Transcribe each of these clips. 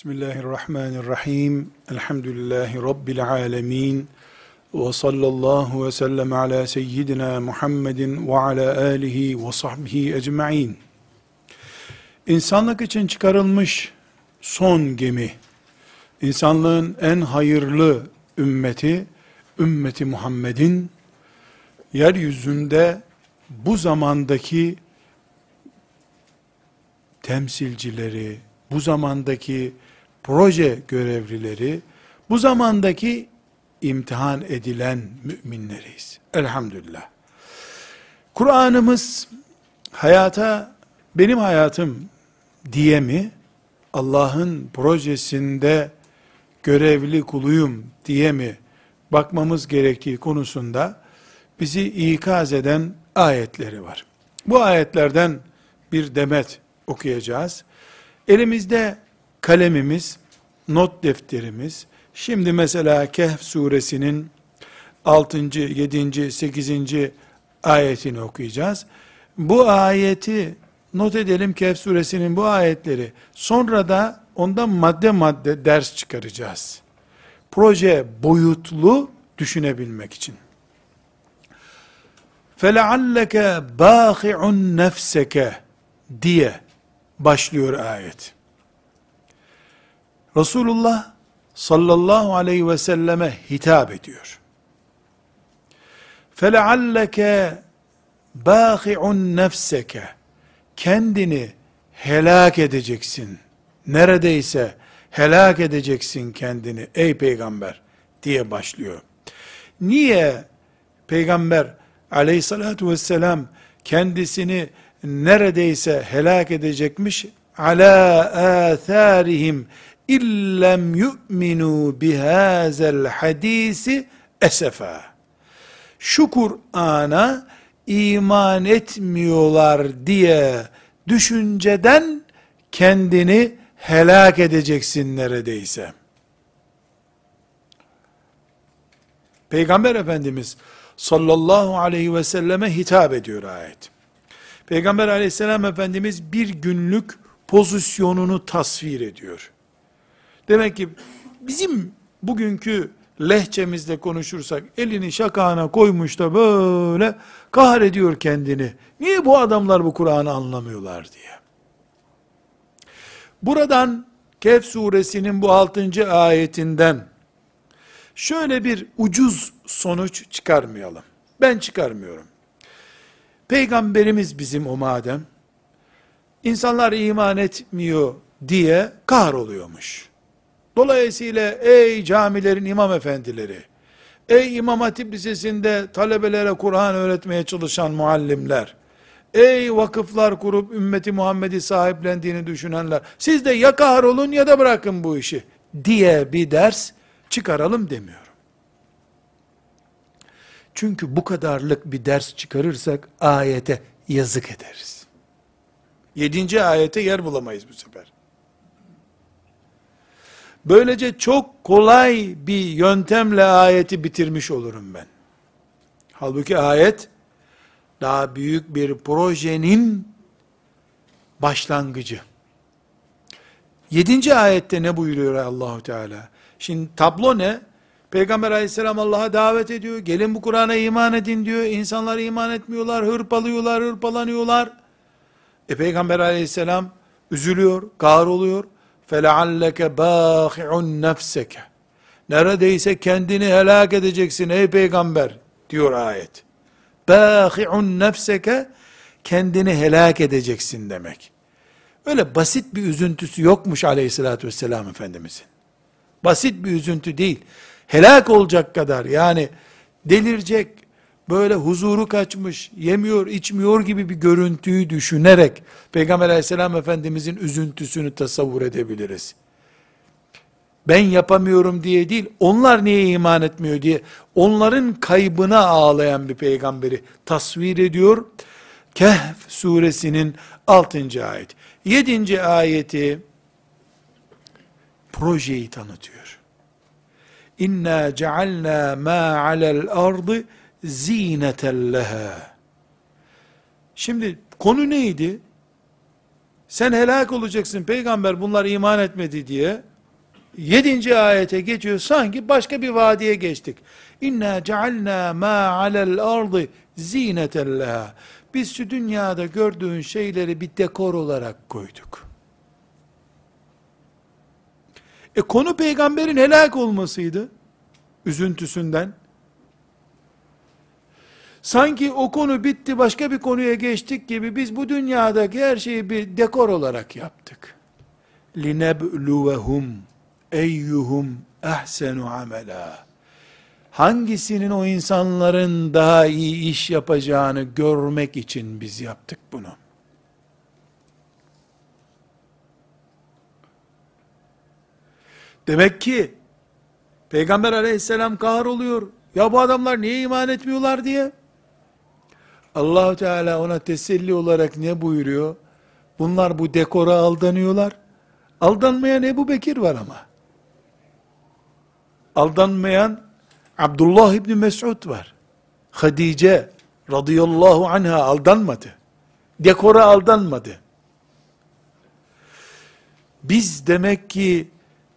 Bismillahirrahmanirrahim. Elhamdülillahi Rabbil alemin. Ve sallallahu ve sellem ala seyyidina Muhammedin ve ala alihi ve sahbihi ecma'in. İnsanlık için çıkarılmış son gemi, insanlığın en hayırlı ümmeti, ümmeti Muhammed'in, yeryüzünde bu zamandaki temsilcileri, bu zamandaki proje görevlileri, bu zamandaki imtihan edilen müminleriyiz. Elhamdülillah. Kur'an'ımız hayata benim hayatım diye mi Allah'ın projesinde görevli kuluyum diye mi bakmamız gerektiği konusunda bizi ikaz eden ayetleri var. Bu ayetlerden bir demet okuyacağız. Elimizde kalemimiz, not defterimiz, şimdi mesela Kehf suresinin 6. 7. 8. ayetini okuyacağız. Bu ayeti not edelim Kehf suresinin bu ayetleri. Sonra da ondan madde madde ders çıkaracağız. Proje boyutlu düşünebilmek için. فَلَعَلَّكَ بَاخِعُنْ نَفْسَكَ diye başlıyor ayet. Resulullah sallallahu aleyhi ve selleme hitap ediyor. فَلَعَلَّكَ بَاخِعُنْ nefseke Kendini helak edeceksin. Neredeyse helak edeceksin kendini ey peygamber diye başlıyor. Niye peygamber aleyhissalatu vesselam kendisini neredeyse helak edecekmiş ala atharihim illem yu'minu bihazel hadisi esefa. Şu Kur'an'a iman etmiyorlar diye düşünceden kendini helak edeceksin neredeyse. Peygamber Efendimiz sallallahu aleyhi ve selleme hitap ediyor ayet. Peygamber aleyhisselam Efendimiz bir günlük pozisyonunu tasvir ediyor. Demek ki bizim bugünkü lehçemizde konuşursak elini şakağına koymuş da böyle kahrediyor kendini. Niye bu adamlar bu Kur'an'ı anlamıyorlar diye. Buradan Kehf suresinin bu 6. ayetinden şöyle bir ucuz sonuç çıkarmayalım. Ben çıkarmıyorum. Peygamberimiz bizim o madem, insanlar iman etmiyor diye kahroluyormuş. Dolayısıyla ey camilerin imam efendileri, ey İmam Hatip Lisesi'nde talebelere Kur'an öğretmeye çalışan muallimler, ey vakıflar kurup ümmeti Muhammed'i sahiplendiğini düşünenler, siz de ya kahrolun ya da bırakın bu işi diye bir ders çıkaralım demiyorum. Çünkü bu kadarlık bir ders çıkarırsak ayete yazık ederiz. Yedinci ayete yer bulamayız bu sefer. Böylece çok kolay bir yöntemle ayeti bitirmiş olurum ben. Halbuki ayet daha büyük bir projenin başlangıcı. Yedinci ayette ne buyuruyor Allahu Teala? Şimdi tablo ne? Peygamber aleyhisselam Allah'a davet ediyor. Gelin bu Kur'an'a iman edin diyor. İnsanlar iman etmiyorlar, hırpalıyorlar, hırpalanıyorlar. E Peygamber aleyhisselam üzülüyor, kahroluyor. فَلَعَلَّكَ بَاخِعُنْ نَفْسَكَ Neredeyse kendini helak edeceksin ey peygamber diyor ayet. بَاخِعُنْ nefseke kendini helak edeceksin demek. Öyle basit bir üzüntüsü yokmuş aleyhissalatü vesselam Efendimizin. Basit bir üzüntü değil helak olacak kadar yani delirecek, böyle huzuru kaçmış, yemiyor, içmiyor gibi bir görüntüyü düşünerek Peygamber aleyhisselam efendimizin üzüntüsünü tasavvur edebiliriz. Ben yapamıyorum diye değil, onlar niye iman etmiyor diye, onların kaybına ağlayan bir peygamberi tasvir ediyor. Kehf suresinin 6. ayet. 7. ayeti projeyi tanıtıyor. İnna cealna ma alel ardı zineten leha. Şimdi konu neydi? sen helak olacaksın peygamber bunlar iman etmedi diye, yedinci ayete geçiyor sanki başka bir vadiye geçtik. İnna cealna ma alel ardı zineten leha. Biz şu dünyada gördüğün şeyleri bir dekor olarak koyduk. E konu peygamberin helak olmasıydı. Üzüntüsünden. Sanki o konu bitti başka bir konuya geçtik gibi biz bu dünyadaki her şeyi bir dekor olarak yaptık. لِنَبْلُوَهُمْ eyyuhum ehsenu amela. Hangisinin o insanların daha iyi iş yapacağını görmek için biz yaptık bunu. Demek ki Peygamber aleyhisselam kahroluyor. Ya bu adamlar niye iman etmiyorlar diye. allah Teala ona teselli olarak ne buyuruyor? Bunlar bu dekora aldanıyorlar. Aldanmayan Ebu Bekir var ama. Aldanmayan Abdullah İbni Mesud var. Hadice radıyallahu anha aldanmadı. Dekora aldanmadı. Biz demek ki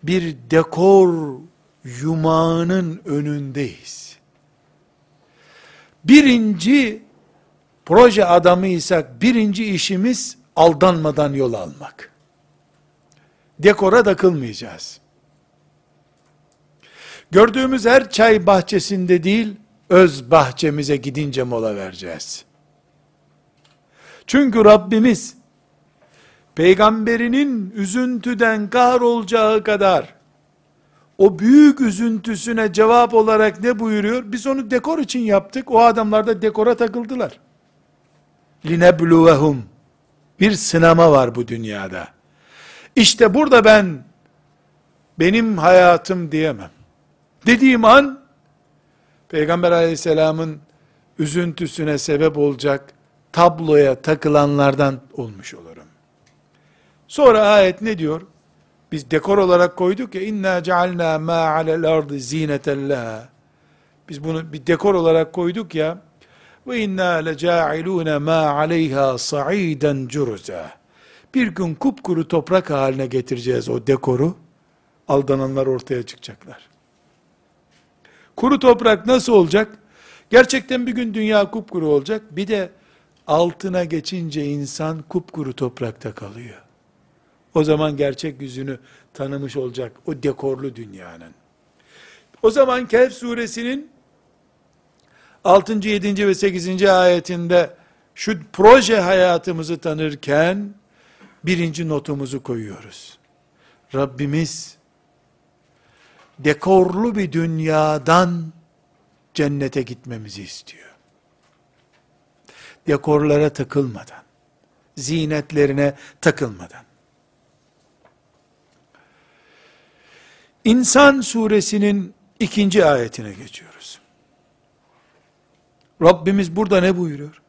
bir dekor yumağının önündeyiz. Birinci proje adamıysak birinci işimiz aldanmadan yol almak. Dekora takılmayacağız. Gördüğümüz her çay bahçesinde değil, öz bahçemize gidince mola vereceğiz. Çünkü Rabbimiz, peygamberinin üzüntüden kahrolacağı kadar, o büyük üzüntüsüne cevap olarak ne buyuruyor? Biz onu dekor için yaptık, o adamlar da dekora takıldılar linebluvehum bir sınama var bu dünyada. İşte burada ben benim hayatım diyemem. Dediğim an Peygamber aleyhisselamın üzüntüsüne sebep olacak tabloya takılanlardan olmuş olurum. Sonra ayet ne diyor? Biz dekor olarak koyduk ya inna cealna ma alel ardı zineten Biz bunu bir dekor olarak koyduk ya ve inna lecailuna ma aleyha sa'iden curuza. Bir gün kupkuru toprak haline getireceğiz o dekoru. Aldananlar ortaya çıkacaklar. Kuru toprak nasıl olacak? Gerçekten bir gün dünya kupkuru olacak. Bir de altına geçince insan kupkuru toprakta kalıyor. O zaman gerçek yüzünü tanımış olacak o dekorlu dünyanın. O zaman Kehf suresinin 6. 7. ve 8. ayetinde şu proje hayatımızı tanırken birinci notumuzu koyuyoruz. Rabbimiz dekorlu bir dünyadan cennete gitmemizi istiyor. Dekorlara takılmadan, zinetlerine takılmadan. İnsan suresinin ikinci ayetine geçiyoruz. Rabbimiz burada ne buyuruyor?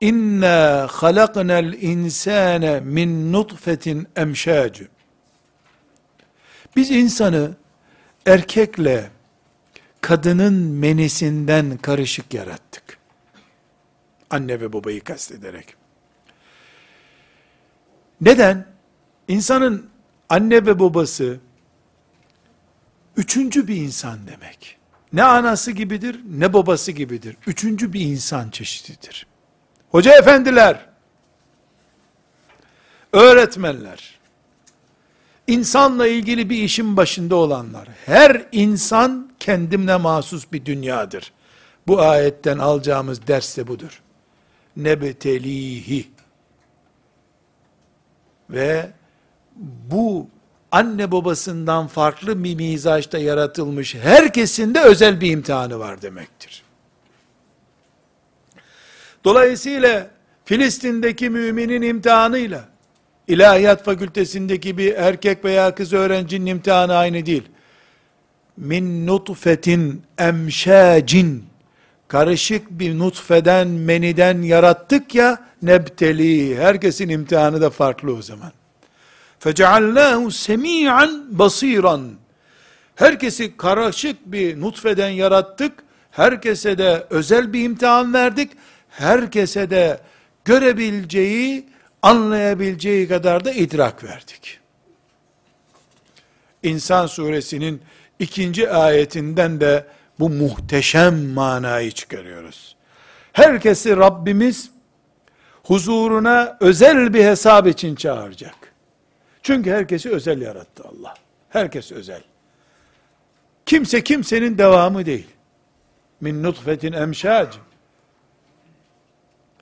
İnna halaknal insane min nutfetin emşacı. Biz insanı erkekle kadının menisinden karışık yarattık. Anne ve babayı kastederek. Neden? İnsanın anne ve babası üçüncü bir insan demek. Ne anası gibidir, ne babası gibidir. Üçüncü bir insan çeşididir. Hoca efendiler, öğretmenler, insanla ilgili bir işin başında olanlar, her insan kendimle mahsus bir dünyadır. Bu ayetten alacağımız ders de budur. Nebtelihi. Ve bu anne babasından farklı bir mizaçta yaratılmış herkesin de özel bir imtihanı var demektir. Dolayısıyla Filistin'deki müminin imtihanıyla İlahiyat fakültesindeki bir erkek veya kız öğrencinin imtihanı aynı değil. Min nutfetin emşacin karışık bir nutfeden, meniden yarattık ya nebteli. Herkesin imtihanı da farklı o zaman. Feceallâhu semî'an basiran. Herkesi karışık bir nutfeden yarattık. Herkese de özel bir imtihan verdik. Herkese de görebileceği anlayabileceği kadar da idrak verdik. İnsan suresinin ikinci ayetinden de bu muhteşem manayı çıkarıyoruz. Herkesi Rabbimiz huzuruna özel bir hesap için çağıracak. Çünkü herkesi özel yarattı Allah. Herkes özel. Kimse kimsenin devamı değil. Min nutfetin emşac.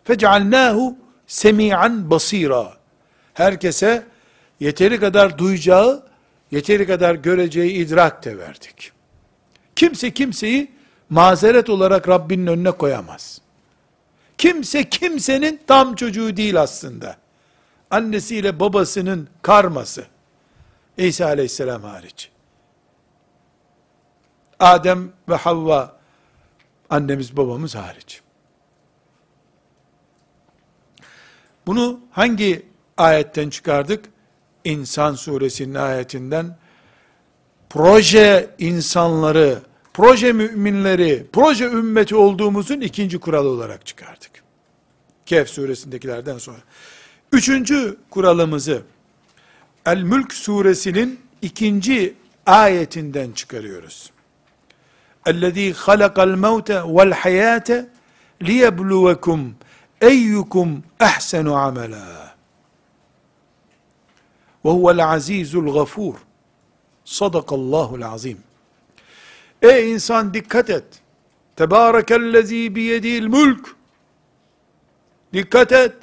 Fecealnahu semi'an basira. Herkese yeteri kadar duyacağı, yeteri kadar göreceği idrak de verdik. Kimse kimseyi mazeret olarak Rabbinin önüne koyamaz. Kimse kimsenin tam çocuğu değil aslında. Annesiyle babasının karması. İsa aleyhisselam hariç. Adem ve Havva annemiz babamız hariç. Bunu hangi ayetten çıkardık? İnsan suresinin ayetinden proje insanları, proje müminleri, proje ümmeti olduğumuzun ikinci kuralı olarak çıkardık. Kehf suresindekilerden sonra. Üçüncü kuralımızı El-Mülk suresinin ikinci ayetinden çıkarıyoruz. اَلَّذ۪ي خَلَقَ الْمَوْتَ وَالْحَيَاةَ لِيَبْلُوَكُمْ اَيُّكُمْ اَحْسَنُ عَمَلًا وَهُوَ الْعَز۪يزُ الْغَفُورُ Sadakallahul azim. Ey insan dikkat et. Tebârekellezî biyedil mülk. Dikkat et.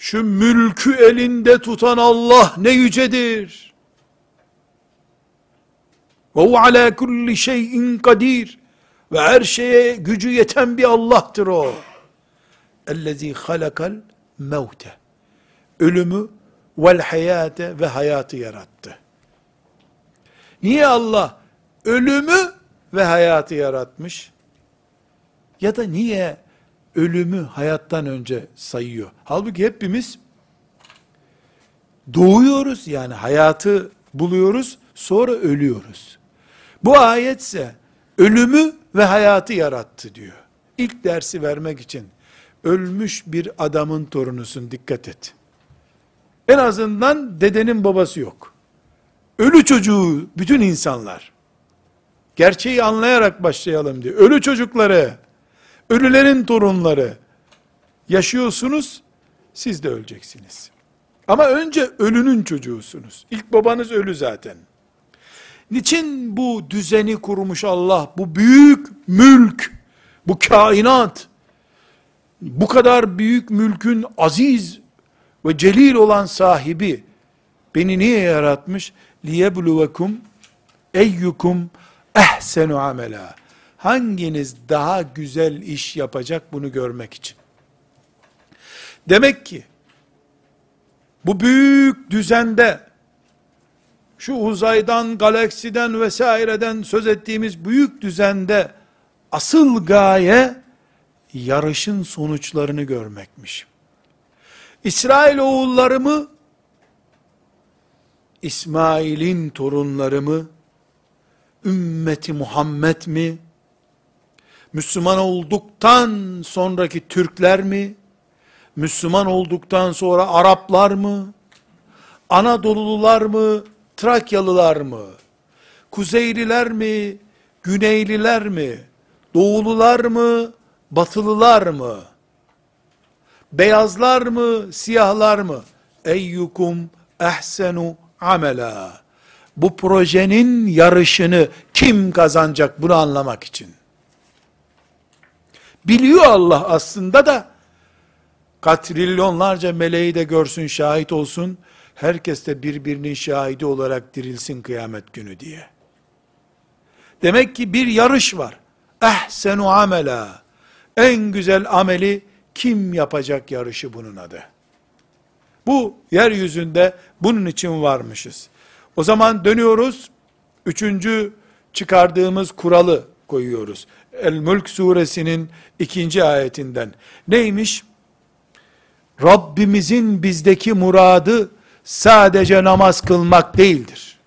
Şu mülkü elinde tutan Allah ne yücedir. Ve hu ala kulli şeyin kadir. Ve her şeye gücü yeten bir Allah'tır o. Ellezî halakal mevte. Ölümü vel hayate ve hayatı yarattı. Niye Allah ölümü ve hayatı yaratmış? Ya da niye ölümü hayattan önce sayıyor? Halbuki hepimiz doğuyoruz yani hayatı buluyoruz sonra ölüyoruz. Bu ayetse ölümü ve hayatı yarattı diyor. İlk dersi vermek için ölmüş bir adamın torunusun dikkat et. En azından dedenin babası yok. Ölü çocuğu bütün insanlar. Gerçeği anlayarak başlayalım diye. Ölü çocukları, ölülerin torunları yaşıyorsunuz, siz de öleceksiniz. Ama önce ölünün çocuğusunuz. İlk babanız ölü zaten. Niçin bu düzeni kurmuş Allah, bu büyük mülk, bu kainat, bu kadar büyük mülkün aziz ve celil olan sahibi, beni niye yaratmış? liyebluvekum eyyukum ehsenu amela. Hanginiz daha güzel iş yapacak bunu görmek için. Demek ki bu büyük düzende şu uzaydan, galaksiden vesaireden söz ettiğimiz büyük düzende asıl gaye yarışın sonuçlarını görmekmiş. İsrail oğulları mı İsmail'in torunları mı, ümmeti Muhammed mi, Müslüman olduktan sonraki Türkler mi, Müslüman olduktan sonra Araplar mı, Anadolulular mı, Trakyalılar mı, Kuzeyliler mi, Güneyliler mi, Doğulular mı, Batılılar mı, Beyazlar mı, siyahlar mı? Eyyukum ehsenu amela. Bu projenin yarışını kim kazanacak bunu anlamak için. Biliyor Allah aslında da katrilyonlarca meleği de görsün, şahit olsun. Herkes de birbirinin şahidi olarak dirilsin kıyamet günü diye. Demek ki bir yarış var. Ehsenu amela. En güzel ameli kim yapacak yarışı bunun adı. Bu yeryüzünde bunun için varmışız. O zaman dönüyoruz. Üçüncü çıkardığımız kuralı koyuyoruz. El-Mülk suresinin ikinci ayetinden. Neymiş? Rabbimizin bizdeki muradı sadece namaz kılmak değildir.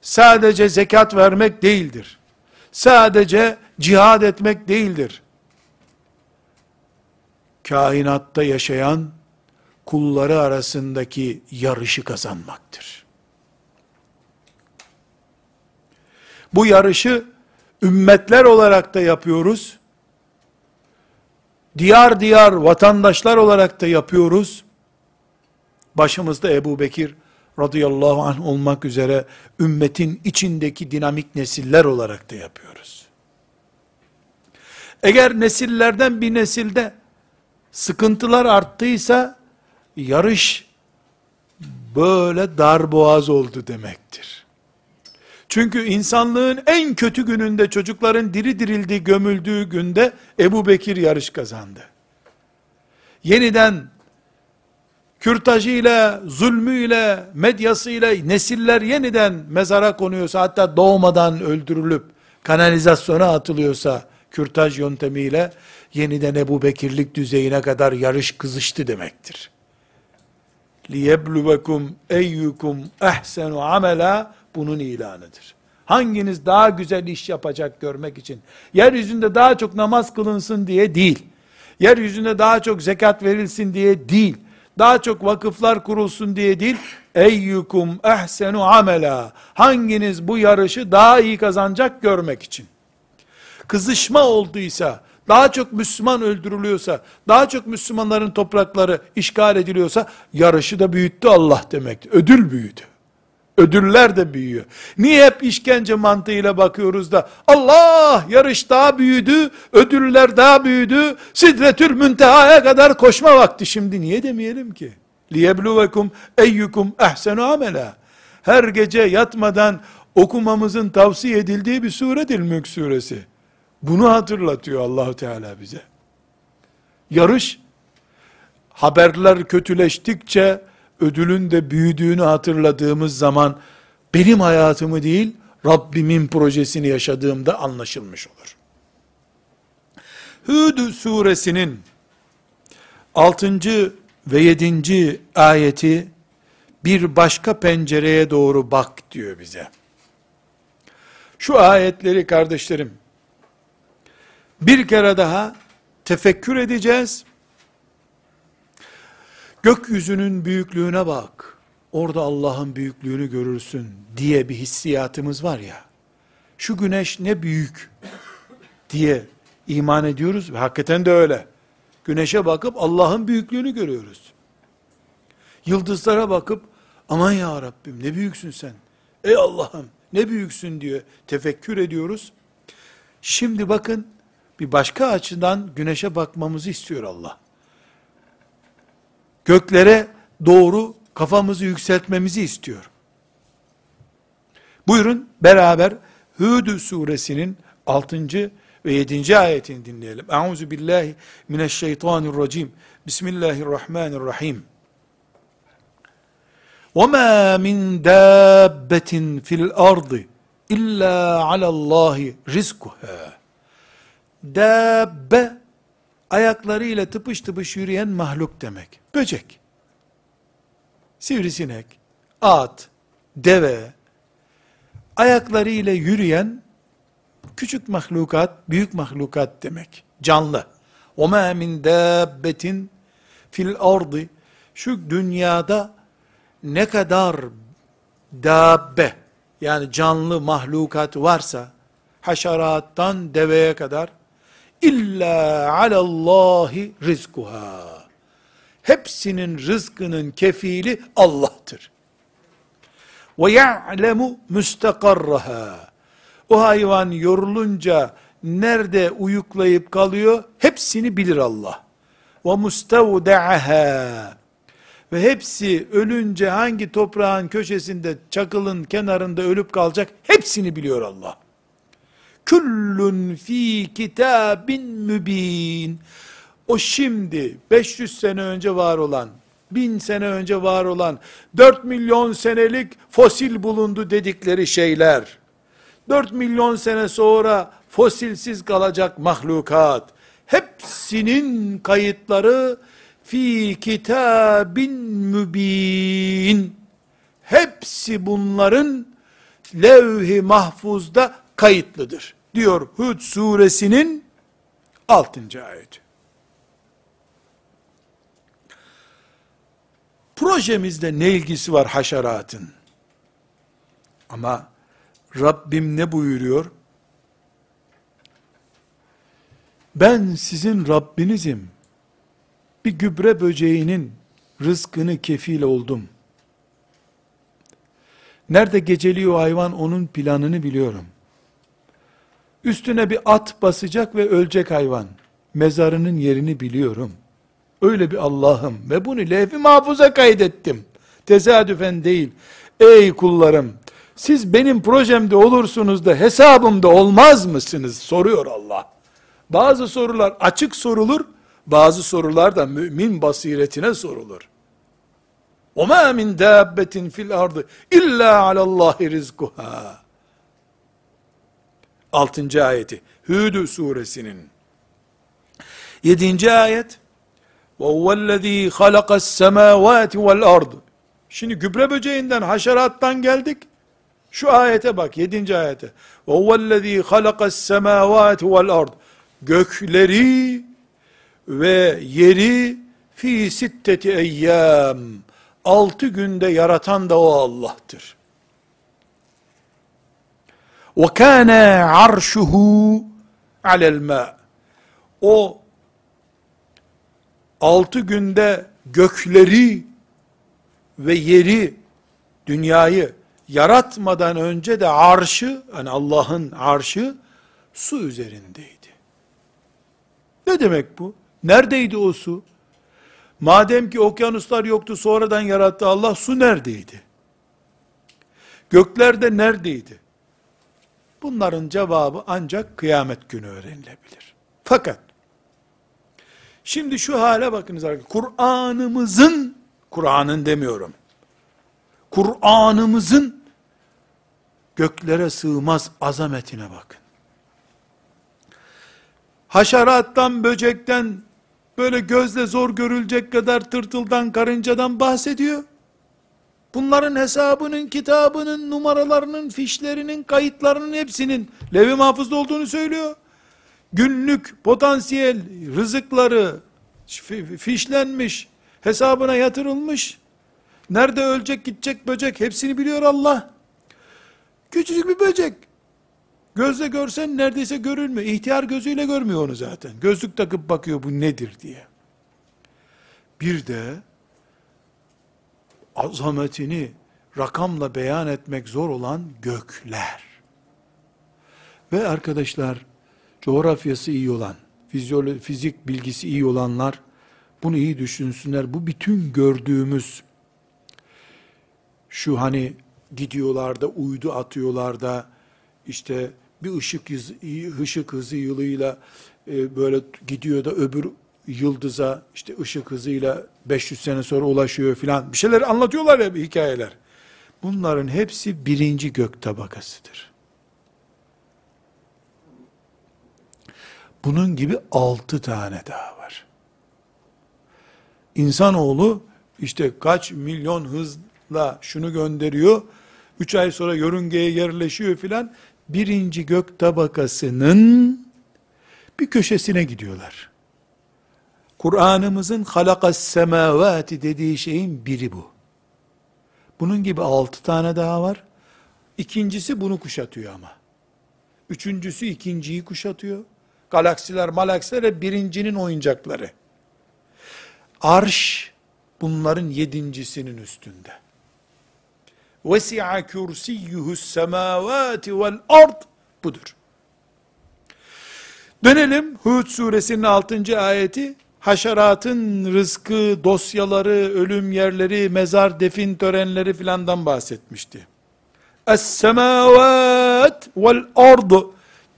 Sadece zekat vermek değildir. Sadece cihad etmek değildir. kainatta yaşayan kulları arasındaki yarışı kazanmaktır. Bu yarışı ümmetler olarak da yapıyoruz. Diyar diyar vatandaşlar olarak da yapıyoruz. Başımızda Ebu Bekir radıyallahu anh olmak üzere ümmetin içindeki dinamik nesiller olarak da yapıyoruz. Eğer nesillerden bir nesilde sıkıntılar arttıysa yarış böyle darboğaz oldu demektir. Çünkü insanlığın en kötü gününde çocukların diri dirildiği gömüldüğü günde Ebu Bekir yarış kazandı. Yeniden kürtajıyla, zulmüyle, medyasıyla nesiller yeniden mezara konuyorsa, hatta doğmadan öldürülüp kanalizasyona atılıyorsa, kürtaj yöntemiyle, yeniden Ebu Bekirlik düzeyine kadar yarış kızıştı demektir. لِيَبْلُوَكُمْ اَيُّكُمْ اَحْسَنُ عَمَلًا bunun ilanıdır. Hanginiz daha güzel iş yapacak görmek için, yeryüzünde daha çok namaz kılınsın diye değil, yeryüzünde daha çok zekat verilsin diye değil, daha çok vakıflar kurulsun diye değil, eyyukum ehsenu amela, hanginiz bu yarışı daha iyi kazanacak görmek için. Kızışma olduysa, daha çok Müslüman öldürülüyorsa, daha çok Müslümanların toprakları işgal ediliyorsa, yarışı da büyüttü Allah demektir. Ödül büyüdü. Ödüller de büyüyor. Niye hep işkence mantığıyla bakıyoruz da Allah yarış daha büyüdü, ödüller daha büyüdü, sidretül müntehaya kadar koşma vakti şimdi niye demeyelim ki? Liyebluvekum eyyukum ehsenu amela. Her gece yatmadan okumamızın tavsiye edildiği bir suredir Mülk suresi. Bunu hatırlatıyor Allahu Teala bize. Yarış haberler kötüleştikçe ödülün de büyüdüğünü hatırladığımız zaman benim hayatımı değil Rabbimin projesini yaşadığımda anlaşılmış olur. Hud suresinin 6. ve 7. ayeti bir başka pencereye doğru bak diyor bize. Şu ayetleri kardeşlerim bir kere daha tefekkür edeceğiz gökyüzünün büyüklüğüne bak, orada Allah'ın büyüklüğünü görürsün diye bir hissiyatımız var ya, şu güneş ne büyük diye iman ediyoruz ve hakikaten de öyle. Güneşe bakıp Allah'ın büyüklüğünü görüyoruz. Yıldızlara bakıp aman ya Rabbim ne büyüksün sen. Ey Allah'ım ne büyüksün diyor. Tefekkür ediyoruz. Şimdi bakın bir başka açıdan güneşe bakmamızı istiyor Allah göklere doğru kafamızı yükseltmemizi istiyor. Buyurun beraber Hud suresinin 6. ve 7. ayetini dinleyelim. Euzu billahi mineşşeytanirracim. Bismillahirrahmanirrahim. وَمَا مِنْ دَابَّةٍ فِي الْأَرْضِ اِلَّا عَلَى اللّٰهِ رِزْقُهَا Dabbe, ayaklarıyla tıpış tıpış yürüyen mahluk demek. Böcek, sivrisinek, at, deve, ayaklarıyla yürüyen küçük mahlukat, büyük mahlukat demek. Canlı. وَمَا مِنْ دَابَّةٍ fil ardı şu dünyada ne kadar dabbe yani canlı mahlukat varsa haşerattan deveye kadar illa alallahi rizkuha hepsinin rızkının kefili Allah'tır. Ve ya'lemu müstakarraha. O hayvan yorulunca nerede uyuklayıp kalıyor? Hepsini bilir Allah. Ve mustavda'aha. Ve hepsi ölünce hangi toprağın köşesinde, çakılın kenarında ölüp kalacak? Hepsini biliyor Allah. Küllün fi kitabin mübin. O şimdi 500 sene önce var olan, 1000 sene önce var olan, 4 milyon senelik fosil bulundu dedikleri şeyler, 4 milyon sene sonra fosilsiz kalacak mahlukat, hepsinin kayıtları fi kitabin mübin. Hepsi bunların levh-i mahfuzda kayıtlıdır. Diyor Hud suresinin 6. ayeti. projemizde ne ilgisi var haşeratın? Ama Rabbim ne buyuruyor? Ben sizin Rabbinizim. Bir gübre böceğinin rızkını kefil oldum. Nerede geceliyor hayvan onun planını biliyorum. Üstüne bir at basacak ve ölecek hayvan. Mezarının yerini biliyorum. Öyle bir Allah'ım ve bunu levh-i mahfuza kaydettim. Tesadüfen değil. Ey kullarım, siz benim projemde olursunuz da hesabımda olmaz mısınız? Soruyor Allah. Bazı sorular açık sorulur, bazı sorular da mümin basiretine sorulur. وَمَا مِنْ دَابَّةٍ فِي الْأَرْضِ اِلَّا عَلَى اللّٰهِ رِزْقُهَا Altıncı ayeti. Hud suresinin. Yedinci ayet. وَهُوَ الَّذ۪ي خَلَقَ السَّمَاوَاتِ وَالْأَرْضِ Şimdi gübre böceğinden, haşerattan geldik. Şu ayete bak, yedinci ayete. وَهُوَ الَّذ۪ي خَلَقَ السَّمَاوَاتِ وَالْأَرْضِ Gökleri ve yeri fi sitteti eyyam altı günde yaratan da o Allah'tır. وَكَانَ عَرْشُهُ عَلَى الْمَاءِ O altı günde gökleri ve yeri, dünyayı yaratmadan önce de arşı, yani Allah'ın arşı su üzerindeydi. Ne demek bu? Neredeydi o su? Madem ki okyanuslar yoktu sonradan yarattı Allah su neredeydi? Göklerde neredeydi? Bunların cevabı ancak kıyamet günü öğrenilebilir. Fakat şimdi şu hale bakınız arkadaşlar. Kur'an'ımızın Kur'an'ın demiyorum. Kur'an'ımızın göklere sığmaz azametine bakın. Haşerattan, böcekten, böyle gözle zor görülecek kadar tırtıldan, karıncadan bahsediyor. Bunların hesabının, kitabının, numaralarının, fişlerinin, kayıtlarının hepsinin levi mahfuzda olduğunu söylüyor. Günlük potansiyel rızıkları fişlenmiş, hesabına yatırılmış. Nerede ölecek, gidecek böcek hepsini biliyor Allah. Küçücük bir böcek. Gözle görsen neredeyse görülmüyor. İhtiyar gözüyle görmüyor onu zaten. Gözlük takıp bakıyor bu nedir diye. Bir de azametini rakamla beyan etmek zor olan gökler. Ve arkadaşlar coğrafyası iyi olan, fizyolo fizik bilgisi iyi olanlar bunu iyi düşünsünler. Bu bütün gördüğümüz şu hani gidiyorlar da uydu atıyorlar da işte bir ışık hızı, ışık hızı yılıyla e, böyle gidiyor da öbür yıldıza işte ışık hızıyla 500 sene sonra ulaşıyor filan. Bir şeyler anlatıyorlar ya hikayeler. Bunların hepsi birinci gök tabakasıdır. Bunun gibi altı tane daha var. İnsanoğlu işte kaç milyon hızla şunu gönderiyor, üç ay sonra yörüngeye yerleşiyor filan, birinci gök tabakasının bir köşesine gidiyorlar. Kur'an'ımızın halakas semavati dediği şeyin biri bu. Bunun gibi altı tane daha var. İkincisi bunu kuşatıyor ama. Üçüncüsü ikinciyi kuşatıyor. Galaksiler, malaksiler birincinin oyuncakları. Arş bunların yedincisinin üstünde. Vesi'a kürsiyyuhus semavati vel ard budur. Dönelim Hud suresinin 6. ayeti haşeratın rızkı, dosyaları, ölüm yerleri, mezar, defin törenleri filandan bahsetmişti. Es-semavat vel ard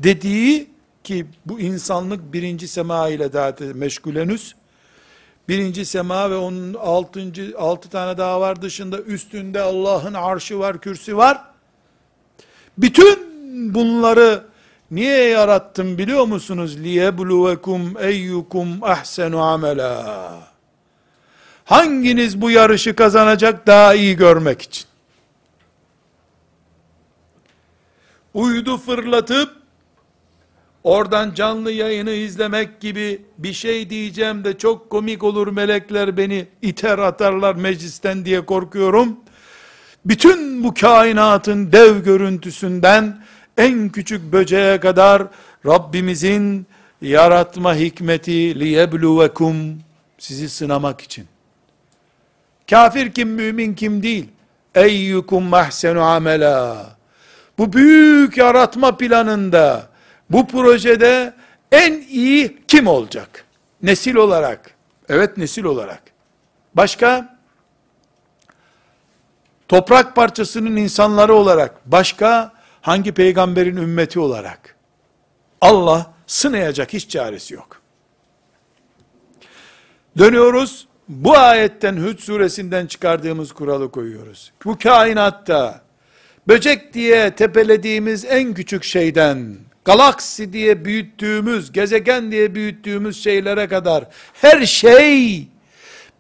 dediği ki bu insanlık birinci sema ile daha meşgul henüz. Birinci sema ve onun altıncı, altı tane daha var dışında üstünde Allah'ın arşı var, kürsü var. Bütün bunları Niye yarattım biliyor musunuz? لِيَبْلُوَكُمْ اَيُّكُمْ اَحْسَنُ عَمَلًا Hanginiz bu yarışı kazanacak daha iyi görmek için? Uydu fırlatıp oradan canlı yayını izlemek gibi bir şey diyeceğim de çok komik olur melekler beni iter atarlar meclisten diye korkuyorum. Bütün bu kainatın dev görüntüsünden en küçük böceğe kadar Rabbimizin yaratma hikmeti liyebluvekum sizi sınamak için. Kafir kim, mümin kim değil. Eyyukum mahsenu amela. Bu büyük yaratma planında, bu projede en iyi kim olacak? Nesil olarak. Evet nesil olarak. Başka? Toprak parçasının insanları olarak. Başka? Hangi peygamberin ümmeti olarak? Allah sınayacak hiç çaresi yok. Dönüyoruz, bu ayetten Hüd suresinden çıkardığımız kuralı koyuyoruz. Bu kainatta, böcek diye tepelediğimiz en küçük şeyden, galaksi diye büyüttüğümüz, gezegen diye büyüttüğümüz şeylere kadar, her şey,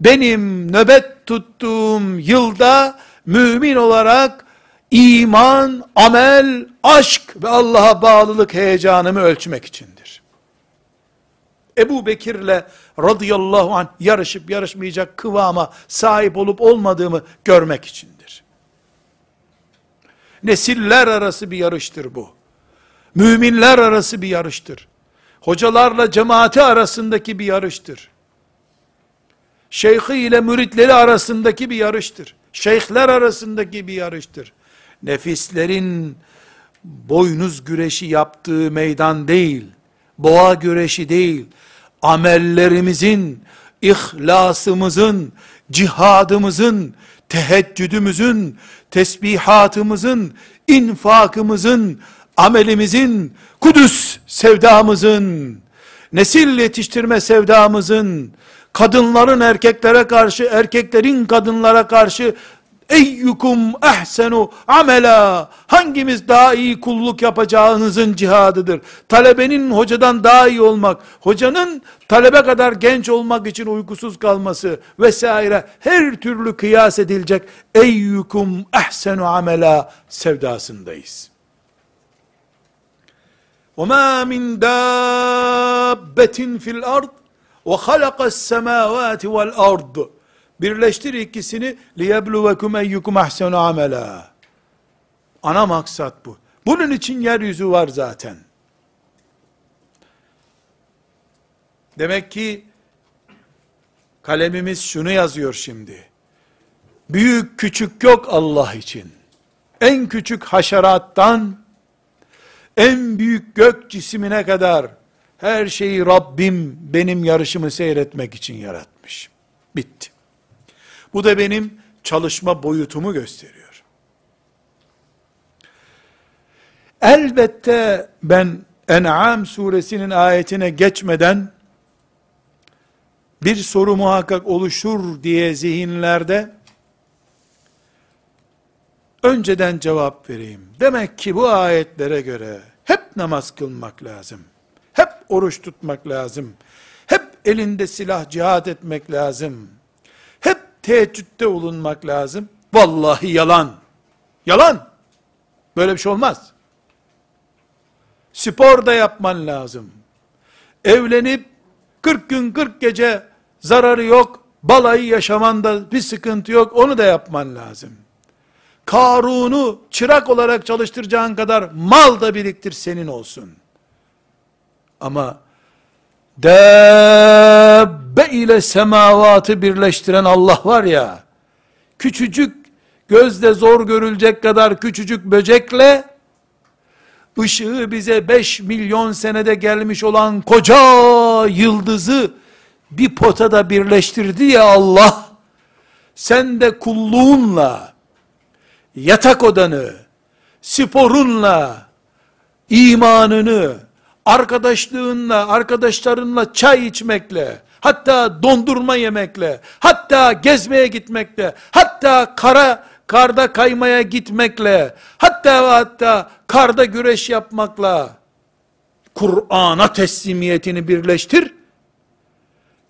benim nöbet tuttuğum yılda, mümin olarak, iman, amel, aşk ve Allah'a bağlılık heyecanımı ölçmek içindir. Ebu Bekir'le radıyallahu anh yarışıp yarışmayacak kıvama sahip olup olmadığımı görmek içindir. Nesiller arası bir yarıştır bu. Müminler arası bir yarıştır. Hocalarla cemaati arasındaki bir yarıştır. Şeyhi ile müritleri arasındaki bir yarıştır. Şeyhler arasındaki bir yarıştır nefislerin boynuz güreşi yaptığı meydan değil, boğa güreşi değil, amellerimizin, ihlasımızın, cihadımızın, teheccüdümüzün, tesbihatımızın, infakımızın, amelimizin, Kudüs sevdamızın, nesil yetiştirme sevdamızın, kadınların erkeklere karşı, erkeklerin kadınlara karşı Eyyukum ehsenu amela. Hangimiz daha iyi kulluk yapacağınızın cihadıdır. Talebenin hocadan daha iyi olmak, hocanın talebe kadar genç olmak için uykusuz kalması vesaire her türlü kıyas edilecek eyyukum ehsenu amela sevdasındayız. وَمَا مِنْ دَابَّةٍ فِي الْأَرْضِ وَخَلَقَ السَّمَاوَاتِ وَالْأَرْضِ Birleştir ikisini liyebluvekum eyyukum ahsenu amela. Ana maksat bu. Bunun için yeryüzü var zaten. Demek ki kalemimiz şunu yazıyor şimdi. Büyük küçük yok Allah için. En küçük haşerattan en büyük gök cisimine kadar her şeyi Rabbim benim yarışımı seyretmek için yaratmış. Bitti. Bu da benim çalışma boyutumu gösteriyor. Elbette ben En'am suresinin ayetine geçmeden bir soru muhakkak oluşur diye zihinlerde önceden cevap vereyim. Demek ki bu ayetlere göre hep namaz kılmak lazım. Hep oruç tutmak lazım. Hep elinde silah cihat etmek lazım teheccüde olunmak lazım. Vallahi yalan. Yalan. Böyle bir şey olmaz. Spor da yapman lazım. Evlenip 40 gün 40 gece zararı yok. Balayı yaşamanda bir sıkıntı yok. Onu da yapman lazım. Karun'u çırak olarak çalıştıracağın kadar mal da biriktir senin olsun. Ama Dabbe ile semavatı birleştiren Allah var ya, küçücük, gözle zor görülecek kadar küçücük böcekle, ışığı bize 5 milyon senede gelmiş olan koca yıldızı, bir potada birleştirdi ya Allah, sen de kulluğunla, yatak odanı, sporunla, imanını, arkadaşlığınla, arkadaşlarınla çay içmekle, hatta dondurma yemekle, hatta gezmeye gitmekle, hatta kara karda kaymaya gitmekle, hatta hatta karda güreş yapmakla Kur'an'a teslimiyetini birleştir.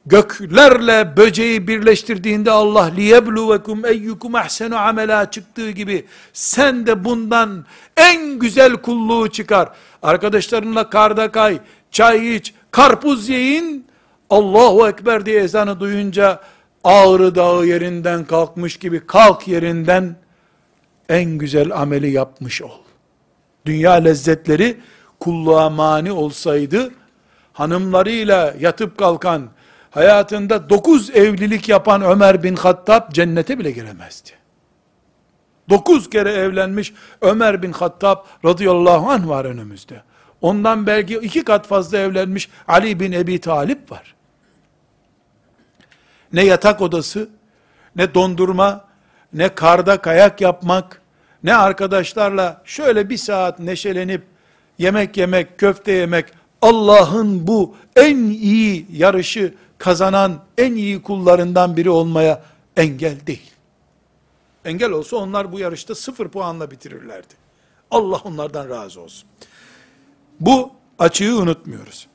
göklerle böceği birleştirdiğinde Allah liyebluvekum eyyukum ahsenu amela çıktığı gibi sen de bundan en güzel kulluğu çıkar. Arkadaşlarınla karda kay, çay iç, karpuz yiyin. Allahu Ekber diye ezanı duyunca Ağrı dağı yerinden kalkmış gibi kalk yerinden en güzel ameli yapmış ol. Dünya lezzetleri kulluğa mani olsaydı hanımlarıyla yatıp kalkan hayatında dokuz evlilik yapan Ömer bin Hattab cennete bile giremezdi. Dokuz kere evlenmiş Ömer bin Hattab radıyallahu anh var önümüzde. Ondan belki iki kat fazla evlenmiş Ali bin Ebi Talip var. Ne yatak odası, ne dondurma, ne karda kayak yapmak, ne arkadaşlarla şöyle bir saat neşelenip yemek yemek, köfte yemek, Allah'ın bu en iyi yarışı kazanan en iyi kullarından biri olmaya engel değil. Engel olsa onlar bu yarışta sıfır puanla bitirirlerdi. Allah onlardan razı olsun. Bu açığı unutmuyoruz.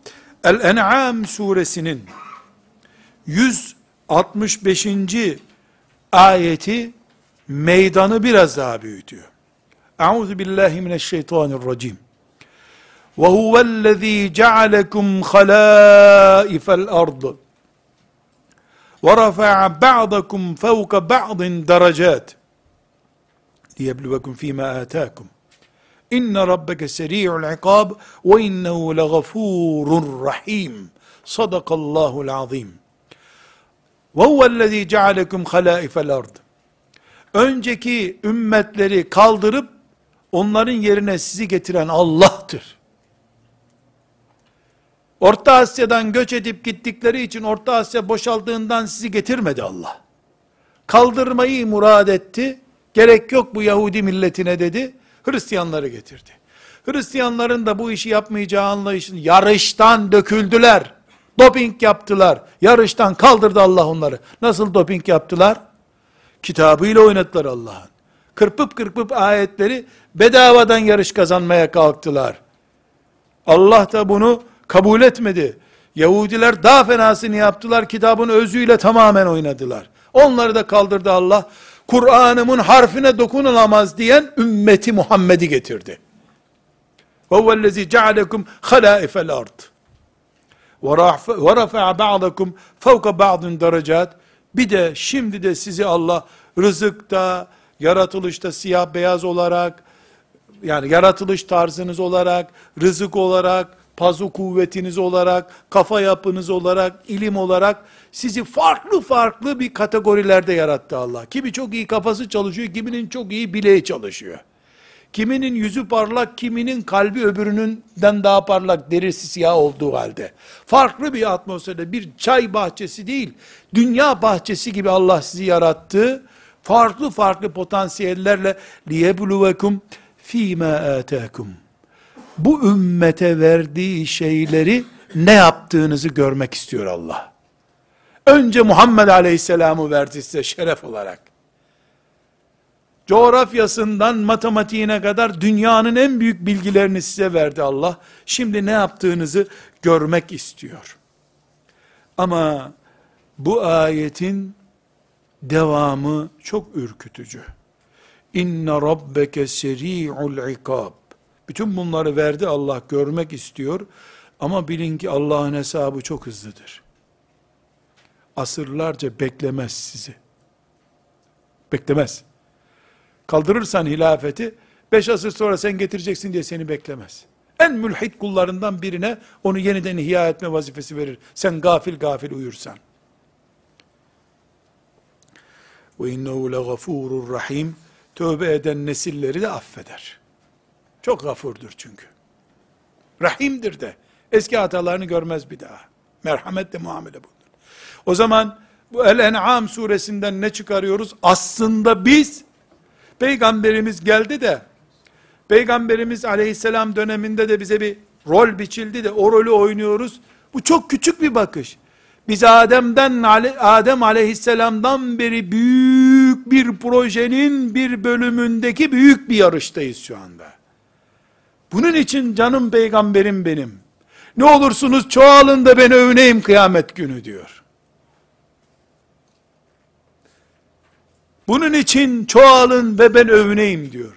El-En'am suresinin 65. ayeti meydanı biraz daha büyütüyor. Euzu billahi mineşşeytanirracim. Ve huvellezî cealekum halâifel ardı. Ve rafa'a ba'dakum fevka ba'din derecât. Liyebluvekum fîmâ âtâkum. İnne rabbeke seri'ul ikab ve innehu leğafûrun rahîm. Sadakallâhu'l-azîm. وهو الذي جعلكم خلائف الأرض önceki ümmetleri kaldırıp onların yerine sizi getiren Allah'tır. Orta Asya'dan göç edip gittikleri için Orta Asya boşaldığından sizi getirmedi Allah. Kaldırmayı murad etti. Gerek yok bu Yahudi milletine dedi. Hristiyanları getirdi. Hristiyanların da bu işi yapmayacağı anlayışın yarıştan döküldüler. Doping yaptılar. Yarıştan kaldırdı Allah onları. Nasıl doping yaptılar? Kitabıyla oynadılar Allah'ın. Kırpıp kırpıp ayetleri bedavadan yarış kazanmaya kalktılar. Allah da bunu kabul etmedi. Yahudiler daha fenasını yaptılar. Kitabın özüyle tamamen oynadılar. Onları da kaldırdı Allah. Kur'an'ımın harfine dokunulamaz diyen ümmeti Muhammed'i getirdi. وَهُوَ الَّذ۪ي جَعَلَكُمْ خَلَائِفَ الْأَرْضِ وَرَفَعَ بَعْضَكُمْ فَوْقَ بَعْضٍ derecat. Bir de şimdi de sizi Allah rızıkta, yaratılışta siyah beyaz olarak, yani yaratılış tarzınız olarak, rızık olarak, pazu kuvvetiniz olarak, kafa yapınız olarak, ilim olarak sizi farklı farklı bir kategorilerde yarattı Allah. Kimi çok iyi kafası çalışıyor, kiminin çok iyi bileği çalışıyor. Kiminin yüzü parlak, kiminin kalbi öbürününden daha parlak, derisi siyah olduğu halde. Farklı bir atmosferde, bir çay bahçesi değil, dünya bahçesi gibi Allah sizi yarattı. Farklı farklı potansiyellerle liyebluvekum fîmâ âtâkum bu ümmete verdiği şeyleri ne yaptığınızı görmek istiyor Allah. Önce Muhammed Aleyhisselam'ı verdi size şeref olarak. Coğrafyasından matematiğine kadar dünyanın en büyük bilgilerini size verdi Allah. Şimdi ne yaptığınızı görmek istiyor. Ama bu ayetin devamı çok ürkütücü. İnne rabbeke seri'ul ikab. Bütün bunları verdi Allah görmek istiyor. Ama bilin ki Allah'ın hesabı çok hızlıdır. Asırlarca beklemez sizi. Beklemez. Kaldırırsan hilafeti, beş asır sonra sen getireceksin diye seni beklemez. En mülhit kullarından birine onu yeniden ihya etme vazifesi verir. Sen gafil gafil uyursan. Ve innehu legafurur rahim. Tövbe eden nesilleri de affeder. Çok gafurdur çünkü. Rahimdir de. Eski hatalarını görmez bir daha. Merhametle muamele budur. O zaman bu El-En'am suresinden ne çıkarıyoruz? Aslında biz Peygamberimiz geldi de Peygamberimiz aleyhisselam döneminde de bize bir rol biçildi de o rolü oynuyoruz. Bu çok küçük bir bakış. Biz Adem'den Adem aleyhisselamdan beri büyük bir projenin bir bölümündeki büyük bir yarıştayız şu anda. Bunun için canım peygamberim benim. Ne olursunuz çoğalın da beni övüneyim kıyamet günü diyor. Bunun için çoğalın ve ben övüneyim diyor.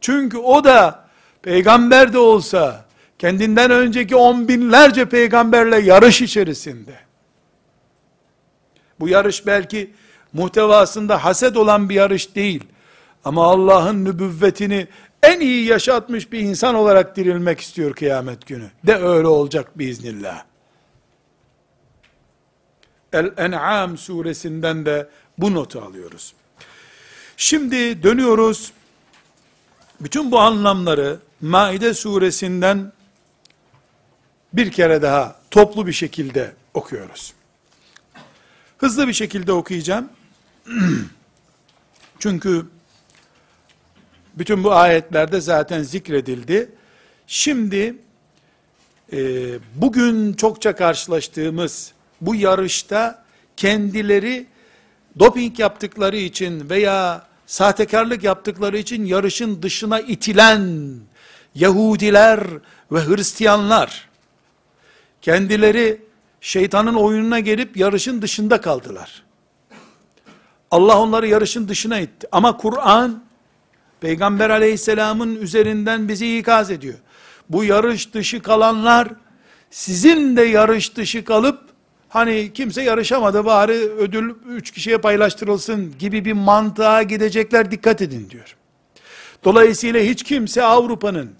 Çünkü o da peygamber de olsa kendinden önceki on binlerce peygamberle yarış içerisinde. Bu yarış belki muhtevasında haset olan bir yarış değil. Ama Allah'ın nübüvvetini en iyi yaşatmış bir insan olarak dirilmek istiyor kıyamet günü. De öyle olacak biiznillah. El-En'am suresinden de bu notu alıyoruz. Şimdi dönüyoruz. Bütün bu anlamları Maide suresinden bir kere daha toplu bir şekilde okuyoruz. Hızlı bir şekilde okuyacağım. Çünkü bütün bu ayetlerde zaten zikredildi. Şimdi e, bugün çokça karşılaştığımız bu yarışta kendileri doping yaptıkları için veya sahtekarlık yaptıkları için yarışın dışına itilen Yahudiler ve Hristiyanlar kendileri şeytanın oyununa gelip yarışın dışında kaldılar. Allah onları yarışın dışına itti. Ama Kur'an Peygamber aleyhisselamın üzerinden bizi ikaz ediyor. Bu yarış dışı kalanlar sizin de yarış dışı kalıp hani kimse yarışamadı bari ödül üç kişiye paylaştırılsın gibi bir mantığa gidecekler dikkat edin diyor. Dolayısıyla hiç kimse Avrupa'nın,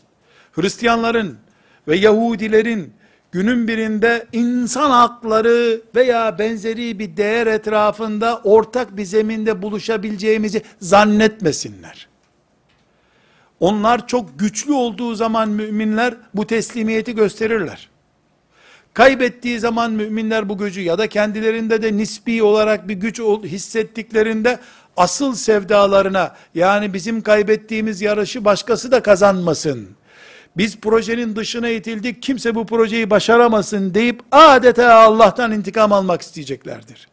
Hristiyanların ve Yahudilerin günün birinde insan hakları veya benzeri bir değer etrafında ortak bir zeminde buluşabileceğimizi zannetmesinler. Onlar çok güçlü olduğu zaman müminler bu teslimiyeti gösterirler. Kaybettiği zaman müminler bu gücü ya da kendilerinde de nispi olarak bir güç hissettiklerinde asıl sevdalarına yani bizim kaybettiğimiz yarışı başkası da kazanmasın. Biz projenin dışına itildik kimse bu projeyi başaramasın deyip adeta Allah'tan intikam almak isteyeceklerdir.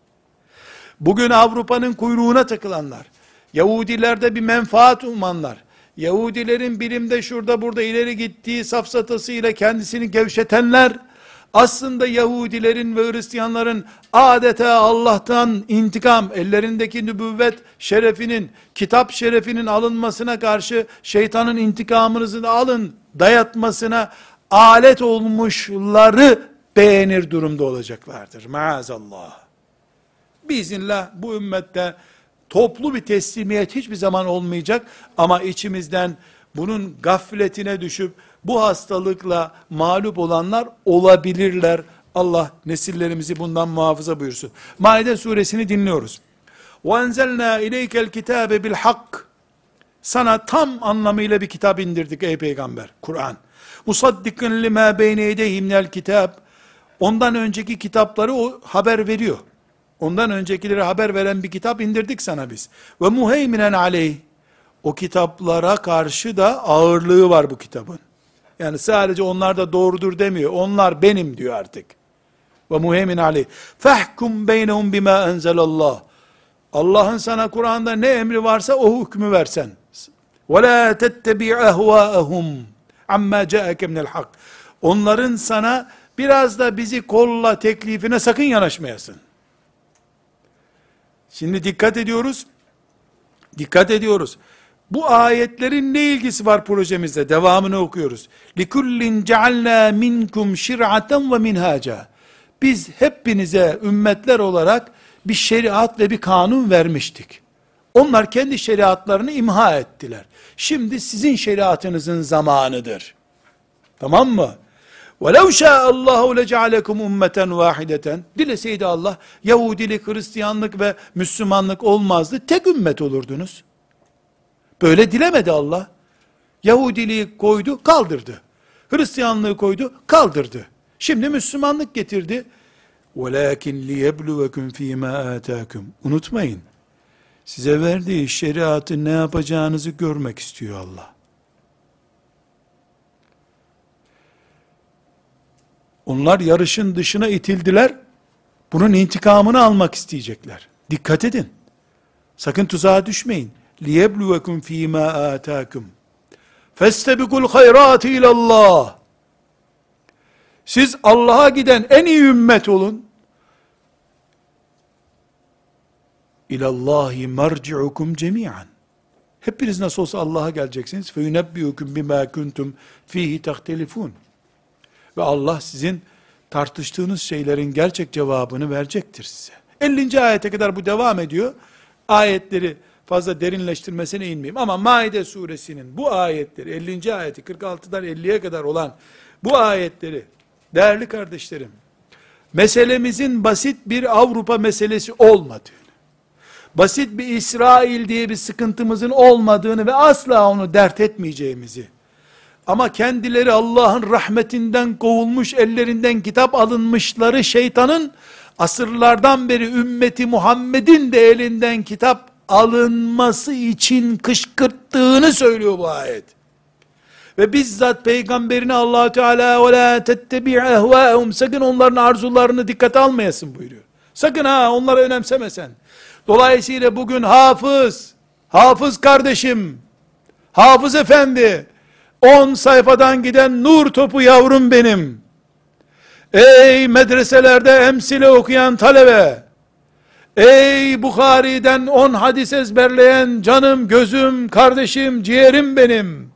Bugün Avrupa'nın kuyruğuna takılanlar, Yahudilerde bir menfaat umanlar, Yahudilerin bilimde şurada burada ileri gittiği safsatasıyla kendisini gevşetenler, aslında Yahudilerin ve Hristiyanların adeta Allah'tan intikam, ellerindeki nübüvvet şerefinin, kitap şerefinin alınmasına karşı şeytanın intikamınızı da alın dayatmasına alet olmuşları beğenir durumda olacaklardır. Maazallah. Biiznillah bu ümmette toplu bir teslimiyet hiçbir zaman olmayacak ama içimizden bunun gafletine düşüp bu hastalıkla mağlup olanlar olabilirler. Allah nesillerimizi bundan muhafaza buyursun. Maide suresini dinliyoruz. وَاَنْزَلْنَا اِلَيْكَ الْكِتَابَ بِالْحَقِّ Sana tam anlamıyla bir kitap indirdik ey peygamber. Kur'an. Musaddikun lima beyne yedeyhim kitap. Ondan önceki kitapları o haber veriyor. Ondan öncekileri haber veren bir kitap indirdik sana biz. Ve muheyminen aleyh. O kitaplara karşı da ağırlığı var bu kitabın. Yani sadece onlar da doğrudur demiyor. Onlar benim diyor artık. Ve muhemin aleyh. Fahkum beynehum bima enzelallah. Allah'ın sana Kur'an'da ne emri varsa o hükmü versen. Ve la tettebi ehvaehum amma ca'eke minel hak. Onların sana biraz da bizi kolla teklifine sakın yanaşmayasın. Şimdi dikkat ediyoruz. Dikkat ediyoruz. Bu ayetlerin ne ilgisi var projemizde? Devamını okuyoruz. لِكُلِّنْ جَعَلْنَا مِنْكُمْ شِرْعَةً وَمِنْهَاجًا Biz hepinize ümmetler olarak bir şeriat ve bir kanun vermiştik. Onlar kendi şeriatlarını imha ettiler. Şimdi sizin şeriatınızın zamanıdır. Tamam mı? وَلَوْ شَاءَ اللّٰهُ لَجَعَلَكُمْ اُمَّةً وَاحِدَةً Dileseydi Allah, Yahudilik, Hristiyanlık ve Müslümanlık olmazdı. Tek ümmet olurdunuz. Böyle dilemedi Allah. Yahudiliği koydu, kaldırdı. Hristiyanlığı koydu, kaldırdı. Şimdi Müslümanlık getirdi. وَلَاكِنْ لِيَبْلُوَكُمْ ف۪ي مَا آتَاكُمْ Unutmayın. Size verdiği şeriatı ne yapacağınızı görmek istiyor Allah. Onlar yarışın dışına itildiler. Bunun intikamını almak isteyecekler. Dikkat edin. Sakın tuzağa düşmeyin. لِيَبْلُوَكُمْ ف۪ي مَا آتَاكُمْ فَاسْتَبِقُوا الْخَيْرَاتِ اِلَى اللّٰهِ Siz Allah'a giden en iyi ümmet olun. ilallahi marci'ukum cemi'an. Hepiniz nasıl olsa Allah'a geleceksiniz. Fe yunebbiukum bima kuntum fihi tahtelifun. Ve Allah sizin tartıştığınız şeylerin gerçek cevabını verecektir size. 50. ayete kadar bu devam ediyor. Ayetleri fazla derinleştirmesine inmeyeyim. Ama Maide suresinin bu ayetleri, 50. ayeti 46'dan 50'ye kadar olan bu ayetleri, değerli kardeşlerim, meselemizin basit bir Avrupa meselesi olmadığını, basit bir İsrail diye bir sıkıntımızın olmadığını ve asla onu dert etmeyeceğimizi, ama kendileri Allah'ın rahmetinden kovulmuş, ellerinden kitap alınmışları şeytanın, asırlardan beri ümmeti Muhammed'in de elinden kitap alınması için kışkırttığını söylüyor bu ayet. Ve bizzat peygamberine allah Teala ve la tettebi ehvâhum sakın onların arzularını dikkate almayasın buyuruyor. Sakın ha onları önemsemesen. Dolayısıyla bugün hafız, hafız kardeşim, hafız efendi, 10 sayfadan giden nur topu yavrum benim. Ey medreselerde emsile okuyan talebe, ey Bukhari'den 10 hadis ezberleyen canım, gözüm, kardeşim, ciğerim benim.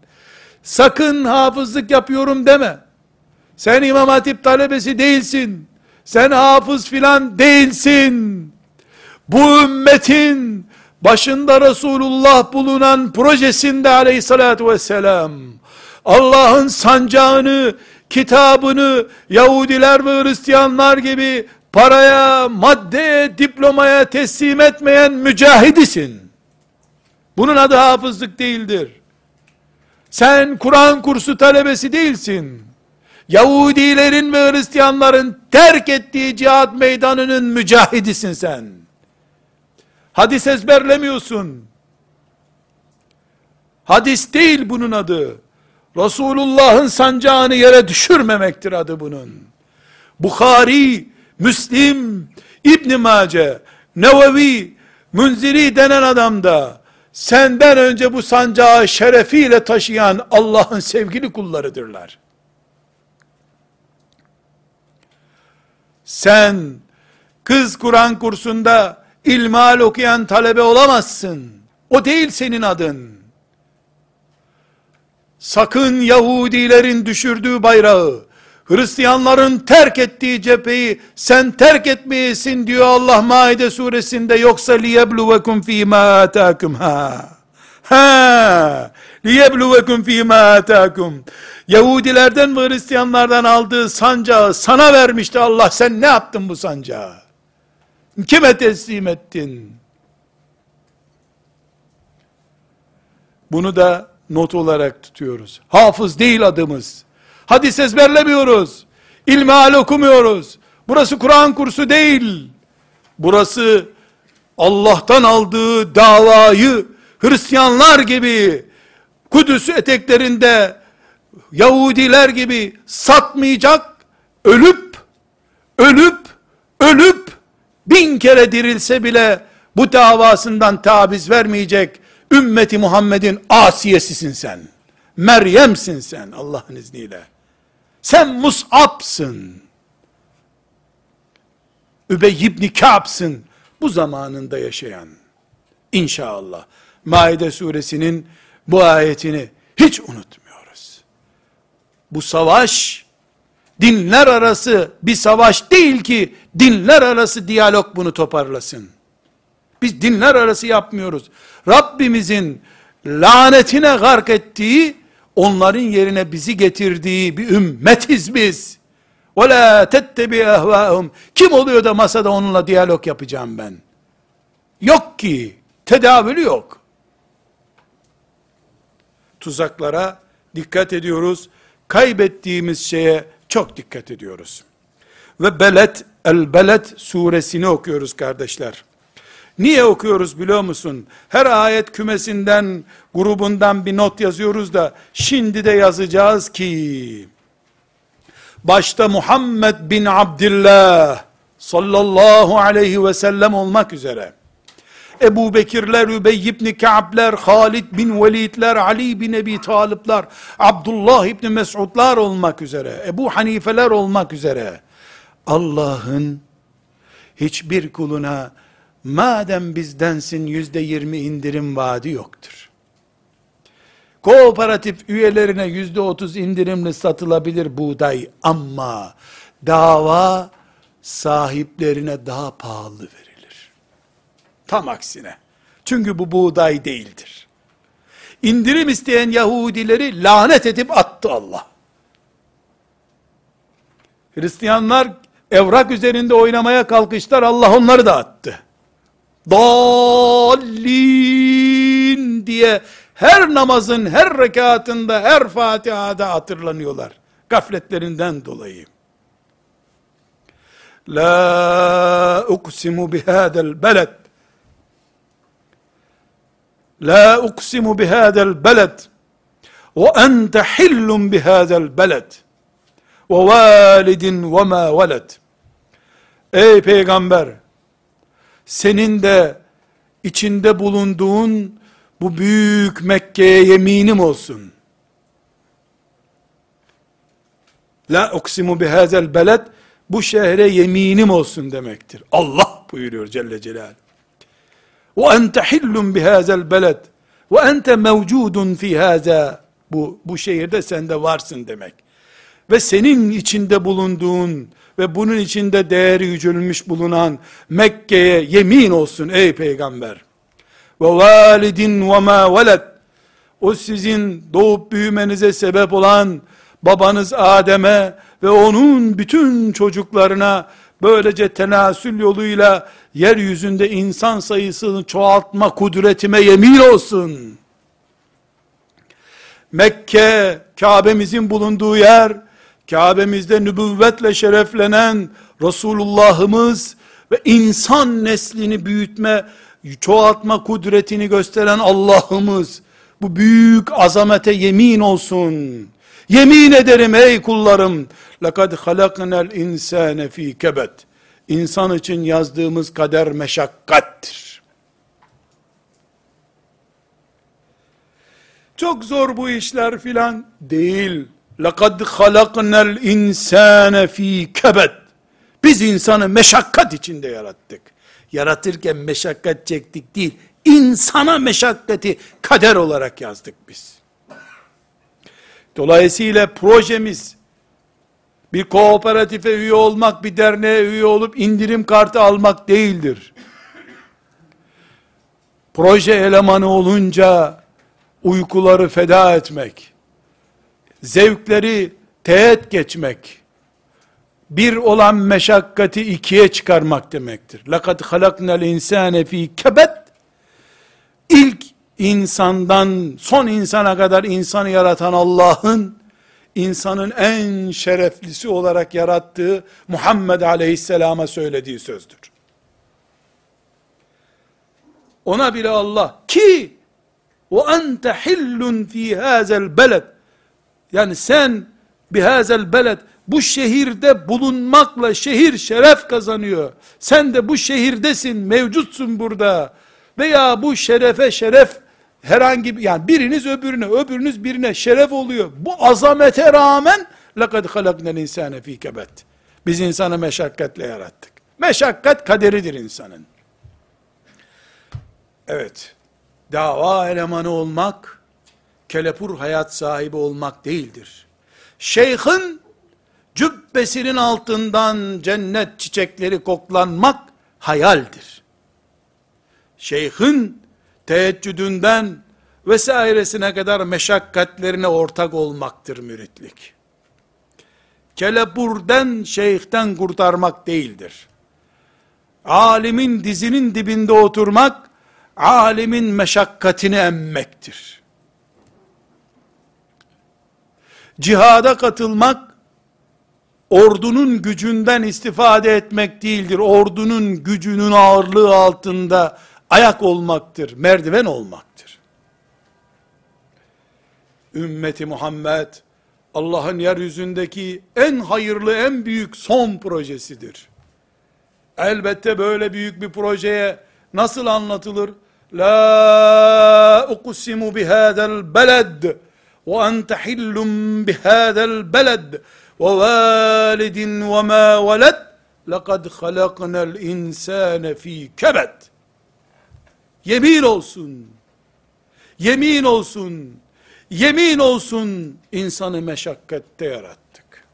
Sakın hafızlık yapıyorum deme. Sen İmam Hatip talebesi değilsin. Sen hafız filan değilsin. Bu ümmetin başında Resulullah bulunan projesinde aleyhissalatü vesselam Allah'ın sancağını, kitabını Yahudiler ve Hristiyanlar gibi paraya, maddeye, diplomaya teslim etmeyen mücahidisin. Bunun adı hafızlık değildir. Sen Kur'an kursu talebesi değilsin. Yahudilerin ve Hristiyanların terk ettiği cihat meydanının mücahidisin sen. Hadis ezberlemiyorsun. Hadis değil bunun adı. Resulullah'ın sancağını yere düşürmemektir adı bunun. Bukhari, Müslim, İbn Mace, Nevevi, Münziri denen adam da senden önce bu sancağı şerefiyle taşıyan Allah'ın sevgili kullarıdırlar. Sen kız Kur'an kursunda ilmal okuyan talebe olamazsın. O değil senin adın. Sakın Yahudilerin düşürdüğü bayrağı, Hristiyanların terk ettiği cepheyi sen terk etmeyesin diyor Allah Maide suresinde yoksa liyebluvekum fîmâ âtâkum ha. Ha! Liyebluvekum fîmâ âtâkum. Yahudilerden ve Hristiyanlardan aldığı sancağı sana vermişti Allah. Sen ne yaptın bu sancağı? Kime teslim ettin? Bunu da not olarak tutuyoruz. Hafız değil adımız. Hadis ezberlemiyoruz. İlmihal okumuyoruz. Burası Kur'an kursu değil. Burası Allah'tan aldığı davayı Hristiyanlar gibi Kudüs eteklerinde Yahudiler gibi satmayacak, ölüp, ölüp, ölüp, bin kere dirilse bile bu davasından tabiz vermeyecek ümmeti Muhammed'in asiyesisin sen. Meryem'sin sen Allah'ın izniyle. Sen Mus'ab'sın. Übey ibn Ka'b'sın. Bu zamanında yaşayan. İnşallah. Maide suresinin bu ayetini hiç unutmuyoruz. Bu savaş, dinler arası bir savaş değil ki, dinler arası diyalog bunu toparlasın. Biz dinler arası yapmıyoruz. Rabbimizin lanetine gark ettiği, onların yerine bizi getirdiği bir ümmetiz biz. وَلَا تَتَّبِي اَهْوَاهُمْ Kim oluyor da masada onunla diyalog yapacağım ben? Yok ki, tedavülü yok. Tuzaklara dikkat ediyoruz. Kaybettiğimiz şeye çok dikkat ediyoruz. Ve Belet, El Belet suresini okuyoruz kardeşler. Niye okuyoruz biliyor musun? Her ayet kümesinden, grubundan bir not yazıyoruz da, şimdi de yazacağız ki, başta Muhammed bin Abdullah, sallallahu aleyhi ve sellem olmak üzere, Ebu Bekirler, Übey ibn Ka'bler, Halid bin Velidler, Ali bin Ebi Talipler, Abdullah ibn Mesudlar olmak üzere, Ebu Hanifeler olmak üzere, Allah'ın hiçbir kuluna madem bizdensin yüzde yirmi indirim vaadi yoktur. Kooperatif üyelerine yüzde otuz indirimli satılabilir buğday ama dava sahiplerine daha pahalı verilir. Tam aksine. Çünkü bu buğday değildir. İndirim isteyen Yahudileri lanet edip attı Allah. Hristiyanlar evrak üzerinde oynamaya kalkıştılar. Allah onları da attı. Dallin diye her namazın her rekatında her Fatiha'da hatırlanıyorlar. Gafletlerinden dolayı. La uksimu bihadel beled. La uksimu bihadel beled. Ve ente hillun bihadel beled. Ve validin ve ma veled. Ey peygamber, senin de içinde bulunduğun bu büyük Mekke'ye yeminim olsun. La uksimu bihazel beled bu şehre yeminim olsun demektir. Allah buyuruyor Celle Celal. Ve ente hillun bihazel beled ve ente mevcudun fi haza bu bu şehirde sen de varsın demek. Ve senin içinde bulunduğun ve bunun içinde değeri yücelmiş bulunan Mekke'ye yemin olsun ey peygamber. Ve validin ve ma veled. O sizin doğup büyümenize sebep olan babanız Adem'e ve onun bütün çocuklarına böylece tenasül yoluyla yeryüzünde insan sayısını çoğaltma kudretime yemin olsun. Mekke, Kabe'mizin bulunduğu yer, Kabe'mizde nübüvvetle şereflenen Resulullah'ımız ve insan neslini büyütme, çoğaltma kudretini gösteren Allah'ımız, bu büyük azamete yemin olsun. Yemin ederim ey kullarım, لَقَدْ خَلَقْنَا الْاِنْسَانَ ف۪ي كَبَتٍ İnsan için yazdığımız kader meşakkattir. Çok zor bu işler filan değil. لَقَدْ خَلَقْنَا الْاِنْسَانَ ف۪ي كَبَتٍ Biz insanı meşakkat içinde yarattık. Yaratırken meşakkat çektik değil, insana meşakkati kader olarak yazdık biz. Dolayısıyla projemiz, bir kooperatife üye olmak, bir derneğe üye olup indirim kartı almak değildir. Proje elemanı olunca uykuları feda etmek, zevkleri teğet geçmek, bir olan meşakkati ikiye çıkarmak demektir. لَقَدْ خَلَقْنَا الْاِنْسَانَ ف۪ي كَبَدْ İlk insandan son insana kadar insanı yaratan Allah'ın, insanın en şereflisi olarak yarattığı Muhammed Aleyhisselam'a söylediği sözdür. Ona bile Allah ki ve ente hillun fi hazel beled yani sen bihazel beled bu şehirde bulunmakla şehir şeref kazanıyor. Sen de bu şehirdesin, mevcutsun burada. Veya bu şerefe şeref herhangi bir yani biriniz öbürüne, öbürünüz birine şeref oluyor. Bu azamete rağmen لَقَدْ خَلَقْنَا الْاِنْسَانَ ف۪ي كَبَتٍ Biz insanı meşakkatle yarattık. Meşakkat kaderidir insanın. Evet, dava elemanı olmak, kelepur hayat sahibi olmak değildir. Şeyhin, cübbesinin altından cennet çiçekleri koklanmak, hayaldir. Şeyhin, teheccüdünden vesairesine kadar meşakkatlerine ortak olmaktır müritlik. Kelepurden, şeyhten kurtarmak değildir. Alimin dizinin dibinde oturmak, alimin meşakkatini emmektir. Cihada katılmak, ordunun gücünden istifade etmek değildir. Ordunun gücünün ağırlığı altında ayak olmaktır, merdiven olmaktır. Ümmeti Muhammed, Allah'ın yeryüzündeki en hayırlı, en büyük son projesidir. Elbette böyle büyük bir projeye nasıl anlatılır? La uqsimu bihadel beled bihadel beled ve validin ve ma veled lekad halaknel insane fi kebed Yemin olsun. Yemin olsun. Yemin olsun insanı meşakkette yarattık.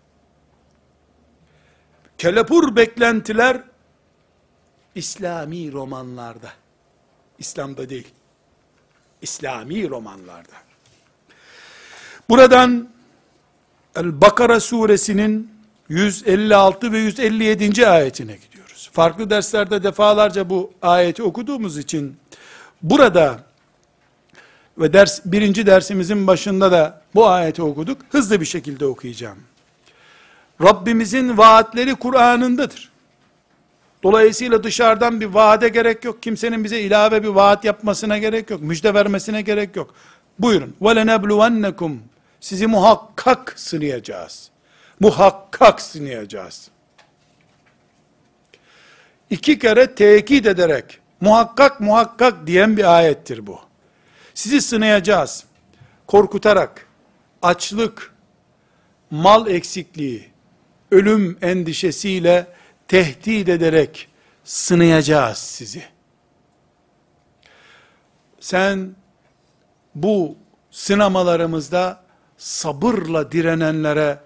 Kelepur beklentiler İslami romanlarda. İslam'da değil. İslami romanlarda. Buradan El-Bakara suresinin 156 ve 157. ayetine gidiyoruz. Farklı derslerde defalarca bu ayeti okuduğumuz için burada ve ders birinci dersimizin başında da bu ayeti okuduk. Hızlı bir şekilde okuyacağım. Rabbimizin vaatleri Kur'an'ındadır. Dolayısıyla dışarıdan bir vaade gerek yok. Kimsenin bize ilave bir vaat yapmasına gerek yok. Müjde vermesine gerek yok. Buyurun. وَلَنَبْلُوَنَّكُمْ sizi muhakkak sınayacağız. Muhakkak sınayacağız. İki kere tekit ederek muhakkak muhakkak diyen bir ayettir bu. Sizi sınayacağız. Korkutarak, açlık, mal eksikliği, ölüm endişesiyle tehdit ederek sınayacağız sizi. Sen bu sınamalarımızda sabırla direnenlere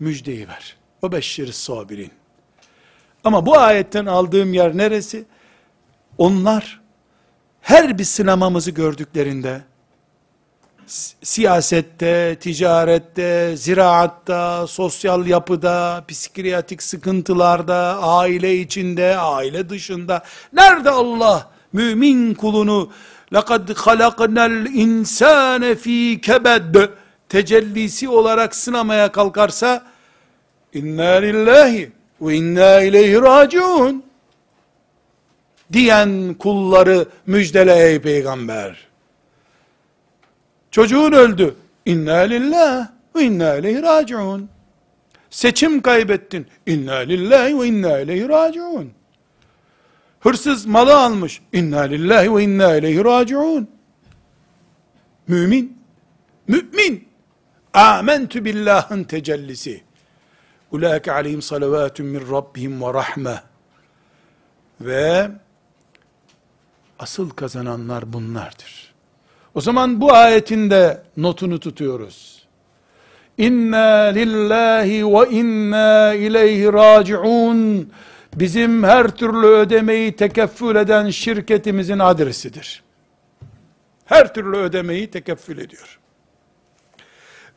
müjdeyi ver. O beşşir sabirin. Ama bu ayetten aldığım yer neresi? Onlar her bir sınamamızı gördüklerinde siyasette, ticarette, ziraatta, sosyal yapıda, psikiyatrik sıkıntılarda, aile içinde, aile dışında, nerede Allah mümin kulunu لَقَدْ خَلَقْنَا الْاِنْسَانَ ف۪ي كَبَدٍ tecellisi olarak sınamaya kalkarsa, inna lillahi ve inna ileyhi raciun diyen kulları müjdele ey peygamber. Çocuğun öldü. İnna lillah ve inna ileyhi raciun. Seçim kaybettin. İnna lillahi ve inna ileyhi raciun. Hırsız malı almış. İnna lillahi ve inna ileyhi raciun. Mümin. Mümin. Âmentü billahın tecellisi. Ulaike aleyhim salavatun min rabbihim ve rahme. Ve asıl kazananlar bunlardır. O zaman bu ayetinde notunu tutuyoruz. İnna lillahi ve inna ileyhi raciun. Bizim her türlü ödemeyi tekeffül eden şirketimizin adresidir. Her türlü ödemeyi tekeffül ediyor.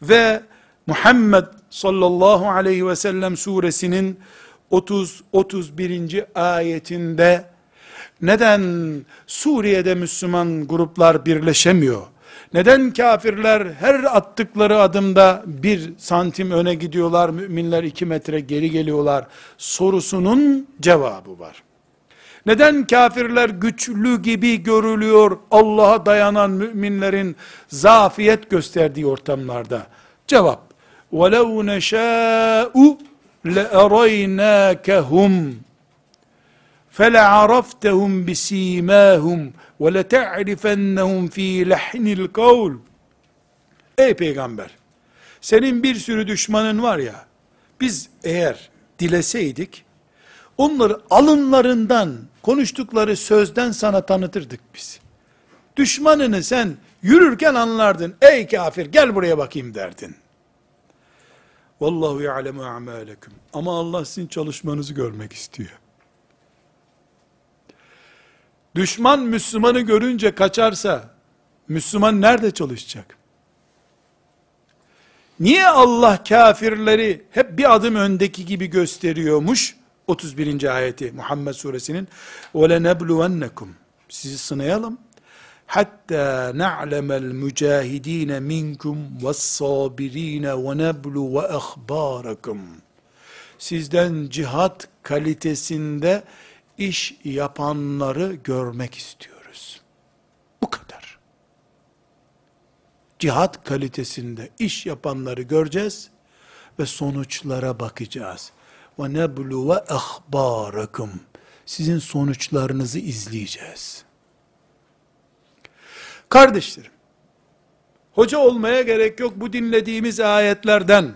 Ve Muhammed sallallahu aleyhi ve sellem suresinin 30-31. ayetinde neden Suriye'de Müslüman gruplar birleşemiyor? Neden kafirler her attıkları adımda bir santim öne gidiyorlar, müminler iki metre geri geliyorlar? Sorusunun cevabı var. Neden kafirler güçlü gibi görülüyor Allah'a dayanan müminlerin zafiyet gösterdiği ortamlarda? Cevap, وَلَوْ نَشَاءُ لَأَرَيْنَاكَهُمْ فَلَعَرَفْتَهُمْ بِس۪يمَاهُمْ وَلَتَعْرِفَنَّهُمْ ف۪ي لَحْنِ الْقَوْلِ Ey peygamber, senin bir sürü düşmanın var ya, biz eğer dileseydik, onları alınlarından, konuştukları sözden sana tanıtırdık biz. Düşmanını sen yürürken anlardın, ey kafir gel buraya bakayım derdin. Vallahu ya'lemu a'malekum. Ama Allah sizin çalışmanızı görmek istiyor. Düşman Müslümanı görünce kaçarsa, Müslüman nerede çalışacak? Niye Allah kafirleri hep bir adım öndeki gibi gösteriyormuş? 31. ayeti Muhammed suresinin وَلَنَبْلُوَنَّكُمْ Sizi sınayalım. Hatta na'lemel mücahidine minkum ve's-sabirine ve neblu ve ahbarakum. Sizden cihat kalitesinde iş yapanları görmek istiyoruz. Bu kadar. Cihat kalitesinde iş yapanları göreceğiz ve sonuçlara bakacağız. Ve neblu ve ahbarakum. Sizin sonuçlarınızı izleyeceğiz. Kardeşlerim, hoca olmaya gerek yok bu dinlediğimiz ayetlerden.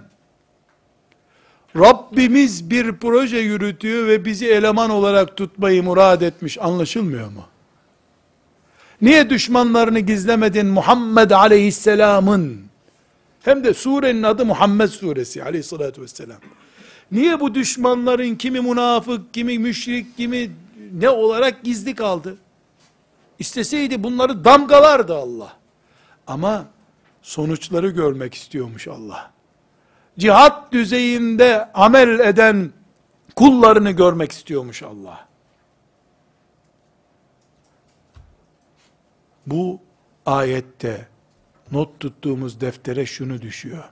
Rabbimiz bir proje yürütüyor ve bizi eleman olarak tutmayı murad etmiş anlaşılmıyor mu? Niye düşmanlarını gizlemedin Muhammed aleyhisselamın? Hem de surenin adı Muhammed suresi aleyhissalatü vesselam. Niye bu düşmanların kimi münafık, kimi müşrik, kimi ne olarak gizli kaldı? İsteseydi bunları damgalardı Allah. Ama sonuçları görmek istiyormuş Allah. Cihat düzeyinde amel eden kullarını görmek istiyormuş Allah. Bu ayette not tuttuğumuz deftere şunu düşüyor.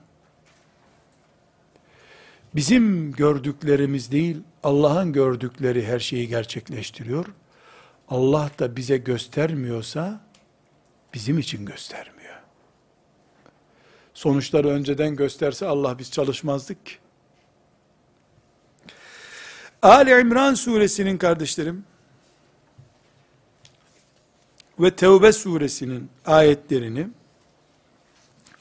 Bizim gördüklerimiz değil, Allah'ın gördükleri her şeyi gerçekleştiriyor. Allah da bize göstermiyorsa, bizim için göstermiyor. Sonuçları önceden gösterse Allah biz çalışmazdık ki. Ali İmran suresinin kardeşlerim, ve Tevbe suresinin ayetlerini,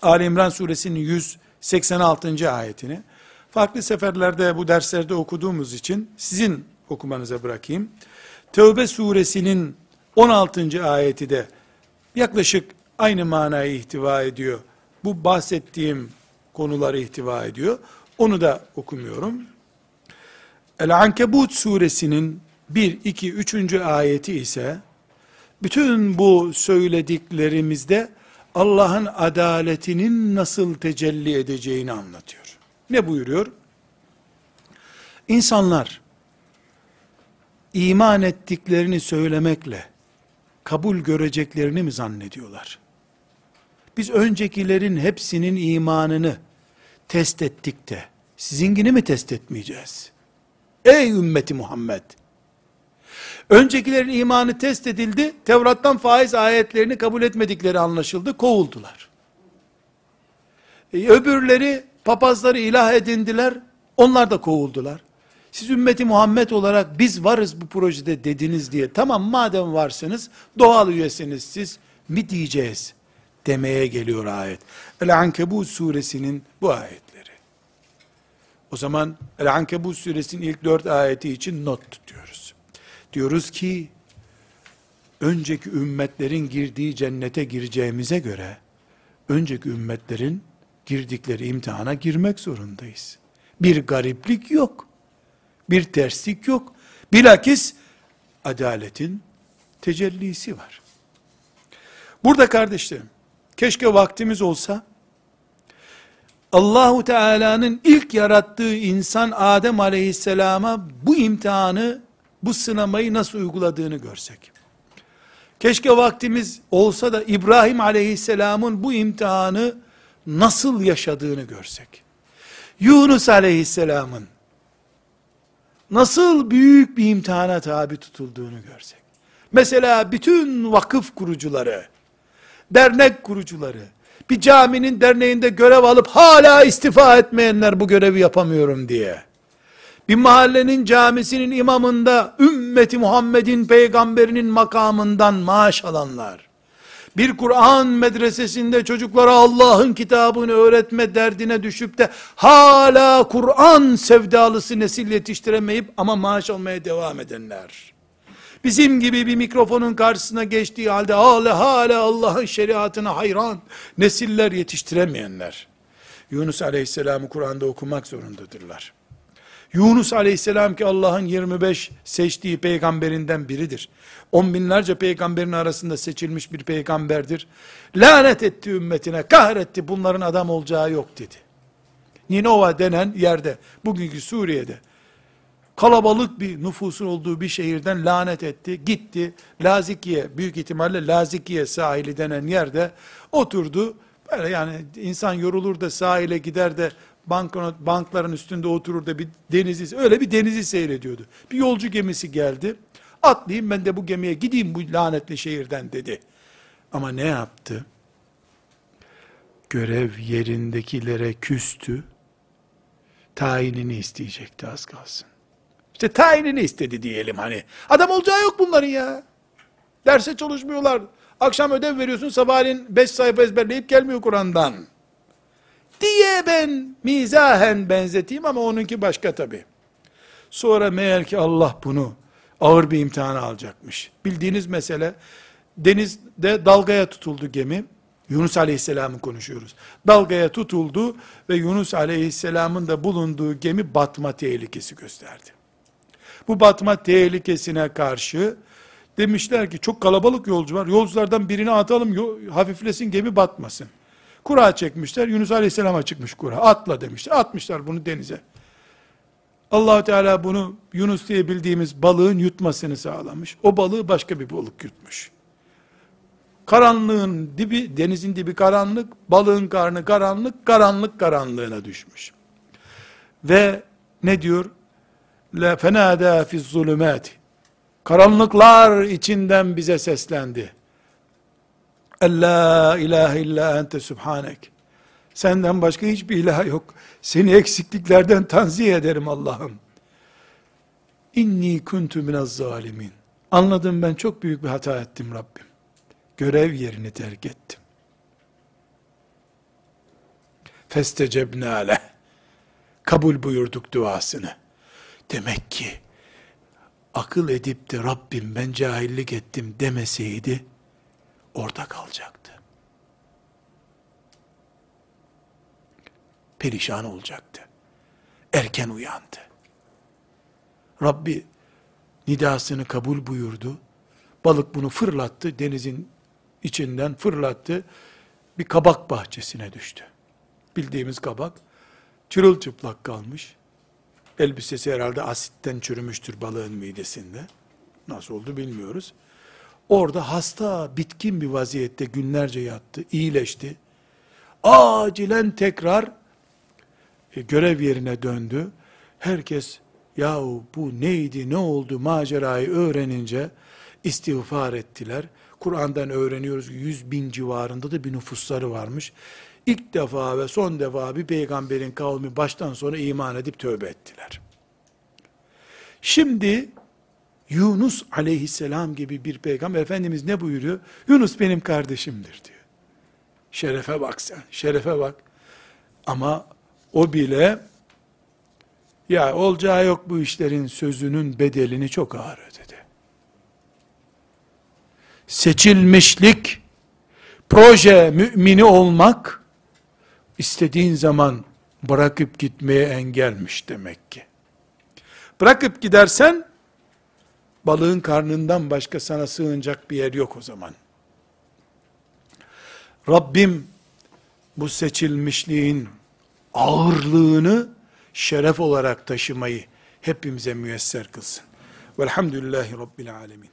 Ali İmran suresinin 186. ayetini, farklı seferlerde bu derslerde okuduğumuz için sizin okumanıza bırakayım. Tevbe suresinin 16. ayeti de yaklaşık aynı manayı ihtiva ediyor. Bu bahsettiğim konuları ihtiva ediyor. Onu da okumuyorum. El-Ankebut suresinin 1, 2, 3. ayeti ise bütün bu söylediklerimizde Allah'ın adaletinin nasıl tecelli edeceğini anlatıyor. Ne buyuruyor? İnsanlar iman ettiklerini söylemekle kabul göreceklerini mi zannediyorlar? Biz öncekilerin hepsinin imanını test ettik de sizinkini mi test etmeyeceğiz? Ey ümmeti Muhammed! Öncekilerin imanı test edildi, Tevrat'tan faiz ayetlerini kabul etmedikleri anlaşıldı, kovuldular. E, öbürleri, papazları ilah edindiler, onlar da kovuldular. Siz ümmeti Muhammed olarak biz varız bu projede dediniz diye, tamam madem varsınız, doğal üyesiniz siz, mi diyeceğiz demeye geliyor ayet. El-Ankebut suresinin bu ayetleri. O zaman El-Ankebut suresinin ilk dört ayeti için not tutuyoruz. Diyoruz ki, önceki ümmetlerin girdiği cennete gireceğimize göre, önceki ümmetlerin girdikleri imtihana girmek zorundayız. Bir gariplik yok. Bir terslik yok. Bilakis adaletin tecellisi var. Burada kardeşlerim, keşke vaktimiz olsa, Allahu Teala'nın ilk yarattığı insan Adem Aleyhisselam'a bu imtihanı bu sınamayı nasıl uyguladığını görsek. Keşke vaktimiz olsa da İbrahim aleyhisselamın bu imtihanı nasıl yaşadığını görsek. Yunus aleyhisselamın nasıl büyük bir imtihana tabi tutulduğunu görsek. Mesela bütün vakıf kurucuları, dernek kurucuları, bir caminin derneğinde görev alıp hala istifa etmeyenler bu görevi yapamıyorum diye bir mahallenin camisinin imamında ümmeti Muhammed'in peygamberinin makamından maaş alanlar, bir Kur'an medresesinde çocuklara Allah'ın kitabını öğretme derdine düşüp de hala Kur'an sevdalısı nesil yetiştiremeyip ama maaş almaya devam edenler. Bizim gibi bir mikrofonun karşısına geçtiği halde hala hala Allah'ın şeriatına hayran nesiller yetiştiremeyenler. Yunus Aleyhisselam'ı Kur'an'da okumak zorundadırlar. Yunus aleyhisselam ki Allah'ın 25 seçtiği peygamberinden biridir. On binlerce peygamberin arasında seçilmiş bir peygamberdir. Lanet etti ümmetine, kahretti bunların adam olacağı yok dedi. Ninova denen yerde, bugünkü Suriye'de, kalabalık bir nüfusun olduğu bir şehirden lanet etti, gitti, Lazikiye, büyük ihtimalle Lazikiye sahili denen yerde oturdu, böyle yani insan yorulur da sahile gider de banknot, bankların üstünde oturur da bir denizi, öyle bir denizi seyrediyordu. Bir yolcu gemisi geldi. Atlayayım ben de bu gemiye gideyim bu lanetli şehirden dedi. Ama ne yaptı? Görev yerindekilere küstü. Tayinini isteyecekti az kalsın. İşte tayinini istedi diyelim hani. Adam olacağı yok bunların ya. Derse çalışmıyorlar. Akşam ödev veriyorsun sabahleyin beş sayfa ezberleyip gelmiyor Kur'an'dan diye ben mizahen benzeteyim ama onunki başka tabi. Sonra meğer ki Allah bunu ağır bir imtihan alacakmış. Bildiğiniz mesele, denizde dalgaya tutuldu gemi. Yunus Aleyhisselam'ı konuşuyoruz. Dalgaya tutuldu ve Yunus Aleyhisselam'ın da bulunduğu gemi batma tehlikesi gösterdi. Bu batma tehlikesine karşı demişler ki çok kalabalık yolcu var. Yolculardan birini atalım hafiflesin gemi batmasın. Kura çekmişler. Yunus Aleyhisselam'a çıkmış kura. Atla demişler. Atmışlar bunu denize. allah Teala bunu Yunus diye bildiğimiz balığın yutmasını sağlamış. O balığı başka bir balık yutmuş. Karanlığın dibi, denizin dibi karanlık, balığın karnı karanlık, karanlık karanlığına düşmüş. Ve ne diyor? La fenada fi zulümati. Karanlıklar içinden bize seslendi. La ilahe illa ente subhanek. Senden başka hiçbir ilah yok. Seni eksikliklerden tanzih ederim Allah'ım. İnni kuntu minez zalimin. Anladım ben çok büyük bir hata ettim Rabbim. Görev yerini terk ettim. Festecebne aleh. Kabul buyurduk duasını. Demek ki akıl edip de Rabbim ben cahillik ettim demeseydi orada kalacaktı. Perişan olacaktı. Erken uyandı. Rabbi nidasını kabul buyurdu. Balık bunu fırlattı, denizin içinden fırlattı. Bir kabak bahçesine düştü. Bildiğimiz kabak. Çırılçıplak kalmış. Elbisesi herhalde asitten çürümüştür balığın midesinde. Nasıl oldu bilmiyoruz. Orada hasta, bitkin bir vaziyette günlerce yattı, iyileşti. Acilen tekrar e, görev yerine döndü. Herkes yahu bu neydi, ne oldu macerayı öğrenince istiğfar ettiler. Kur'an'dan öğreniyoruz ki 100 bin civarında da bir nüfusları varmış. İlk defa ve son defa bir peygamberin kavmi baştan sona iman edip tövbe ettiler. Şimdi Yunus aleyhisselam gibi bir peygamber Efendimiz ne buyuruyor? Yunus benim kardeşimdir diyor. Şerefe bak sen, şerefe bak. Ama o bile ya olacağı yok bu işlerin sözünün bedelini çok ağır ödedi. Seçilmişlik, proje mümini olmak, istediğin zaman bırakıp gitmeye engelmiş demek ki. Bırakıp gidersen, balığın karnından başka sana sığınacak bir yer yok o zaman. Rabbim bu seçilmişliğin ağırlığını şeref olarak taşımayı hepimize müyesser kılsın. Velhamdülillahi Rabbil Alemin.